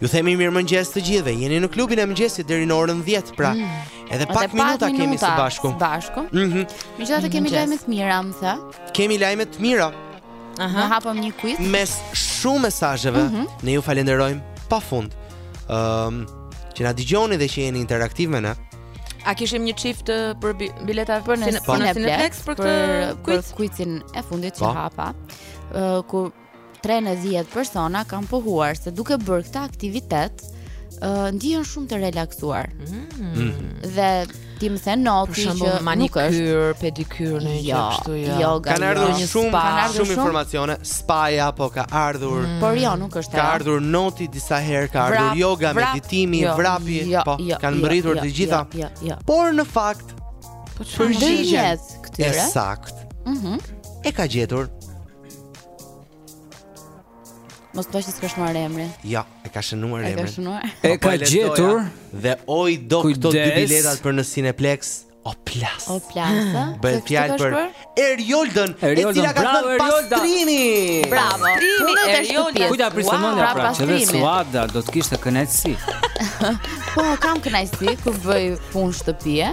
Ju themi mirëmëngjes të gjithëve. Jeni në klubin e mëngjesit deri në orën 10, pra. Mm. Edhe pak, pak minuta, minuta kemi së bashku. Së bashku. Mhm. Mm Megjithatë mm, kemi lajme të mira, më the. Kemi lajme të mira. Aha. Ne hapëm një quiz. Mes shumë mesazheve, mm -hmm. ne ju falenderojmë pafund. Ëm, ehm, um, që na dëgjoni dhe që jeni interaktiv me ne. A kishim një çift me bileta për në Cineplex për këtë quiz? Për quizin e fundit që po. hapa. Ë, uh, ku 3 në 10 persona kanë pohuar se duke bërë këtë aktivitet, uh, ndihen shumë të relaksuar. Mm -hmm. Dhe t'i më thënë noti që shumë manikyr, pedikyr në një jo, kështu jo. jo ka ardhur një shumë spa, kanë ardhur shumë informacione, spaja po ka ardhur. Mm. Por jo, nuk është. Ka ardhur noti disa herë, ka ardhur vrap, yoga, vrap, meditimi, jo, vrapi, jo, po jo, kanë jo, mbërritur jo, të gjitha. Jo, jo, jo. Por në fakt, po çfarë gjë? Është saktë. Mhm. Mm e ka gjetur Mos thua që s'ka shënuar emrin Ja, e ka shënuar emrin E ka shënuar E ka gjetur Dhe ajo do Kujdes. këto dy biletat për në Cineplex O plasa O plasa Bëhet fjalë për Erioldën E cila ka thënë pastrimi Bravo Pastrimi Erioldën Kujt ia priste mendja pra, pra Që dhe Suada do të kishte kënaqësi Po, kam kënaqësi Kur bëj punë shtëpie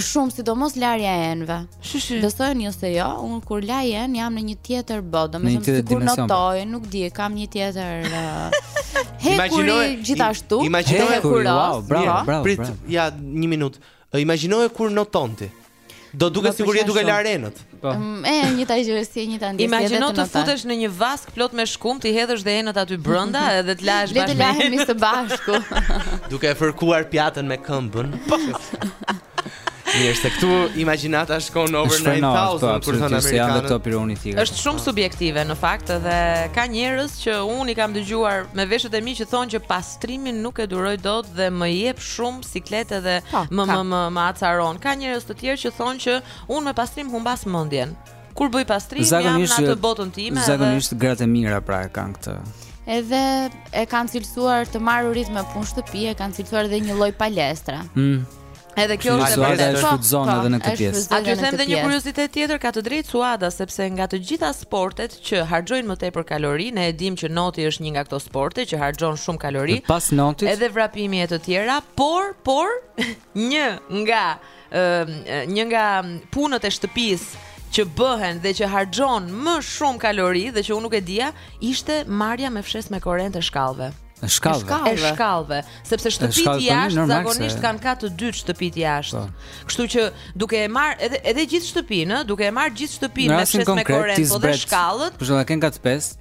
Shumë, sidomos larja e enëve. Shishi. Besojeni ose jo, unë kur laj enë jam në një tjetër botë, domethënë sikur po. notoj, nuk di, kam një tjetër uh, hekuri gjithashtu. Imagjinoje kur wow, bravo, bravo. Prit, ja, një minutë. Imagjinoje kur noton ti. Do duket sikur je duke larë enët. Po. Mm, E njëta gjë si e njëta ndjesi. Imagjino të futesh në një vaskë plot me shkumë, t'i hedhësh dhe enët aty brenda edhe të lahesh Le të bashkë. me- lahemi së bashku. Duke e fërkuar pjatën me këmbën. Po. Mirë, se këtu imagjinata shkon over Shfrenohet, po, 9000 kur thonë absolutisht, se janë dhe amerikanët. këto pironi tjerë. Është shumë subjektive në fakt dhe ka njerëz që unë i kam dëgjuar me veshët e mi që thonë që pastrimin nuk e duroj dot dhe më jep shumë siklet edhe Po, më ka. më më më acaron. Ka njerëz të tjerë që thonë që Unë me pastrim humbas mendjen. Kur bëj pastrim jam në atë botën time dhe zakonisht gratë e mira pra e kanë këtë. Edhe e kanë cilësuar të marrë ritme punë shtëpi, e kanë cilësuar edhe një lloj palestre. Mm. Edhe kjo është e vërtetë. Është fut zonë po, edhe në këtë pjesë. A ju them edhe një kuriozitet tjetër ka të drejtë Suada sepse nga të gjitha sportet që harxhojnë më tepër kalori, ne e dimë që noti është një nga këto sporte që harxhon shumë kalori. Pas notit. Edhe vrapimi e të tjera, por por Një nga një nga punët e shtëpisë që bëhen dhe që harxhon më shumë kalori dhe që unë nuk e dija, ishte marrja me fshesë me korrent e shkallëve. E shkallëve. E shkallëve, sepse shtëpitë jashtë zakonisht kanë kat të dytë shtëpitë jashtë. Po. Kështu që duke e marrë edhe edhe gjithë shtëpinë, duke e marrë gjithë shtëpinë me fshesë me korrent po dhe shkallët. Por që kanë kat pesë.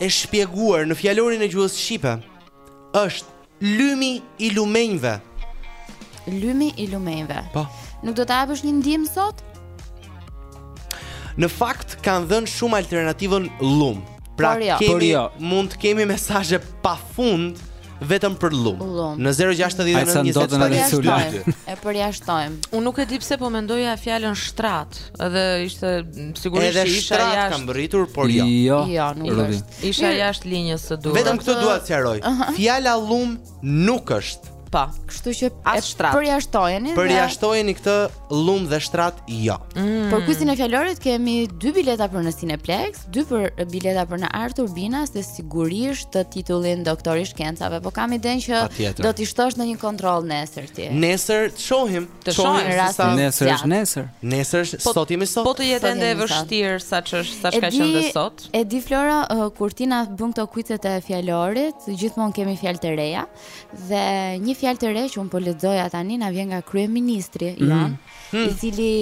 e shpjeguar në fjalorin e gjuhës shqipe është lymi i lumenjve Lymi i lumenjve Po Nuk do të japësh një ndihmë sot? Në fakt kanë dhënë shumë alternativën llum. Pra por jo. kemi por jo. mund të kemi mesazhe pa fund vetëm për llum. Në 0692070222. E përjashtojmë. Unë nuk e di pse po mendoja fjalën shtrat, edhe ishte sigurisht edhe isha jashtë. Edhe kam rritur, por jo. Jo, jo nuk është. Isha jashtë linjës së duhur. Vetëm këtë dua të sqaroj. Fjala llum nuk është. Po. Kështu që as shtrat. Përjashtojeni. Përjashtojeni këtë lum dhe shtrat jo. Mm. Për kuizin e fjalorit kemi dy bileta për në Cineplex, dy për bileta për në ArTurbina dhe sigurisht titullin Doktor i Shkencave. Po kam idenë që do t'i shtosh dhe një kontroll nesër ti. Nesër të shohim, të shohim rastin, nesër është nesër. Nesër është po, sot jemi sot. Po të jetë ende e vështirë sa ç'është, sa çka qenë dhe sot. E di Flora uh, kur ti na bën këto kuicet e fjalorit, gjithmonë kemi fjalë të reja. Dhe një fjalë të re që un po lexoja tani na vjen nga kryeministri mm. jonë, mm. i cili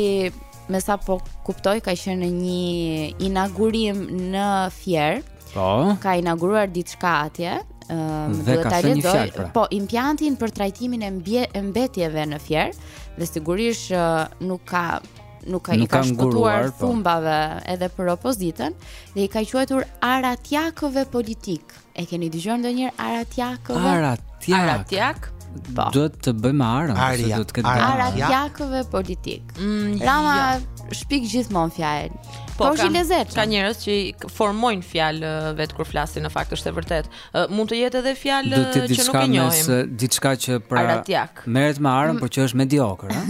me sa po kuptoj ka qenë në një inagurim në Fier. Po. Ka inauguruar diçka atje. Ëm um, duhet ta lexoj. Pra. Po, impiantin për trajtimin e mbje, mbetjeve në Fier dhe sigurisht uh, nuk ka nuk ka nuk i ka shpëtuar po. thumbave edhe për opozitën dhe i ka quajtur aratjakëve politikë. E keni dëgjuar ndonjëherë Aratjakëve? Aratjak. Aratjak. Po. Do të bëjmë arën, se do të ketë Aratjakëve politik. Mm, Rama ja. shpik gjithmonë fjalë. Po, ka, ka njerëz që formojnë fjalë vet kur flasin në fakt është e vërtet. Mund të jetë edhe fjalë që nuk e njohim. Do të diçka që pra Aratjak. merret me arën, mm. por që është mediokër, ha.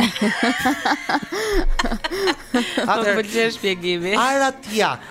Atë po, pëlqen shpjegimi. Aratjak.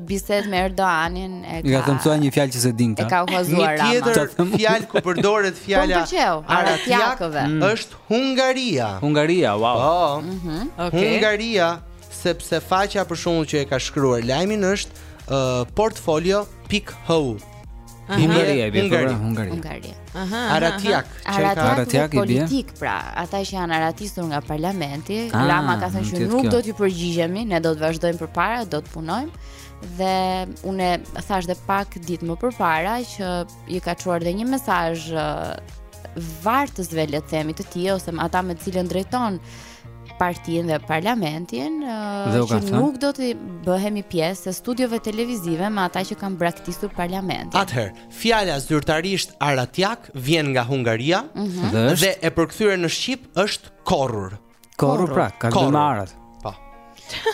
bisedë me Erdoganin e ka. I ka thënë një fjalë që s'e dinte. E ka huazuar Rama. Një tjetër fjalë ku përdoret po, fjala po, pëlqeu, aratiakëve. Mm. Është Hungaria. Hungaria, wow. Oh. Mm -hmm. okay. Hungaria sepse faqja për shembull që e ka shkruar lajmin është uh, portfolio pikë hu. Hungaria i bie për Hungaria. Hungaria. Aha. Aratiak, Aratiak i bie. Politik pra, ata që janë arratisur nga parlamenti, ah, Rama ka thënë që nuk do t'ju përgjigjemi, ne do të vazhdojmë përpara, do të punojmë dhe unë e thashë dhe pak ditë më përpara që i ka çuar dhe një mesazh vartësve le të themi të tij ose ata me të cilën drejton partinë dhe parlamentin uh, dhe që thënë? nuk do të bëhemi pjesë e studiove televizive me ata që kanë braktisur parlamentin. Atëherë, fjala zyrtarisht aratjak vjen nga Hungaria uh mhm. -huh. dhe, dhe e përkthyer në shqip është korrur. Korrur pra, ka lidhje me arën.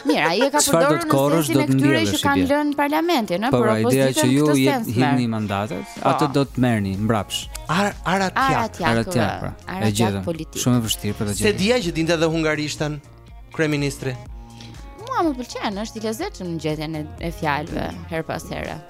Mirë, ai e ka përdorur në sensin e këtyre që kanë lënë parlamentin, ëh, por ideja që ju i hidhni mandatet, po. atë do të merrni mbrapsh. Ar aratjak, aratjak, pra. E gjetëm. Shumë e vështirë për ta gjetur. S'e dija që dinte edhe hungarishten kryeministri. Mua më pëlqen, është i lezetshëm në gjetjen e fjalëve her pas here.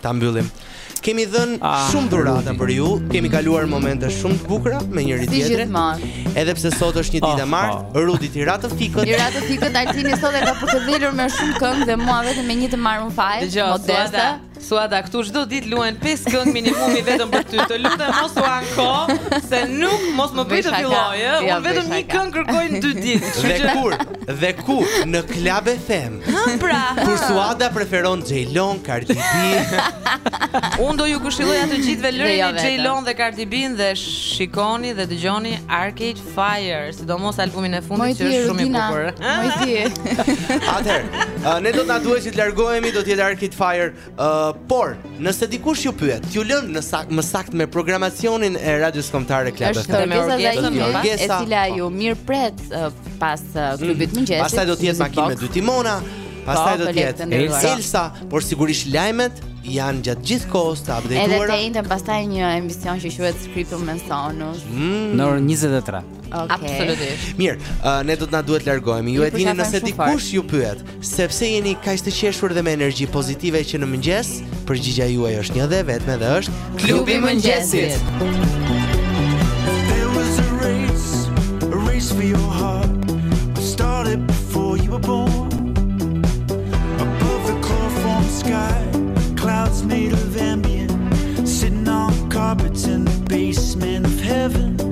ta mbyllim. Kemi dhënë ah, shumë dhurata për ju, kemi kaluar momente shumë të bukura me njëri tjetrin. Edhe pse sot është një ditë e ah, martë, ah. Rudit i ra të fikët. I ra të fikët Altini sot e ka përcjellë me shumë këngë dhe mua vetëm me një të ma bëni fajn. Modeste. Suada, këtu çdo ditë luajn 5 këngë minimumi vetëm për ty. Të lutem mos u anko se nuk mos më bëj të filloj, ëh. Unë vetëm një këngë kërkoj në 2 ditë. Kështu që Dhe ku në Club FM. Ha pra. Kur Suada preferon JLo-n, Cardi B. Unë do ju këshilloja të gjithëve lëreni JLo-n dhe Cardi B dhe shikoni dhe dëgjoni Arcade Fire, sidomos albumin e fundit që është shumë i bukur. Moj ti. Atëherë, ne do të na duhet që të largohemi, do të jetë Arcade Fire Uh, por, nëse dikush ju pyet, t'ju lëmë në sak, më saktë me programacionin e Radios Kombëtare Club FM. Është me orgesën e ime, e cila ju mirëpret uh, pas uh, klubit mm. mëngjesit. Pastaj do të jetë makinë me dy timona, pastaj po, do të jetë Elsa. Elsa, por sigurisht lajmet janë gjatë gjithë kohës të updateuara. Edhe të njëjtën pastaj një emision që quhet Scriptum Mensonus. Mm. Në orën 23. Okay. Absolutisht. Mirë, uh, ne do të na duhet largohemi. Ju e dini nëse dikush ju pyet, sepse jeni kaq të qeshur dhe me energji pozitive që në mëngjes, përgjigja juaj është një dhe e vetme dhe është klubi i mëngjesit. There was a race, a race for your heart. It started before you were born. Above the chloroform sky, clouds made of ambient, sitting on carpets in the basement of heaven.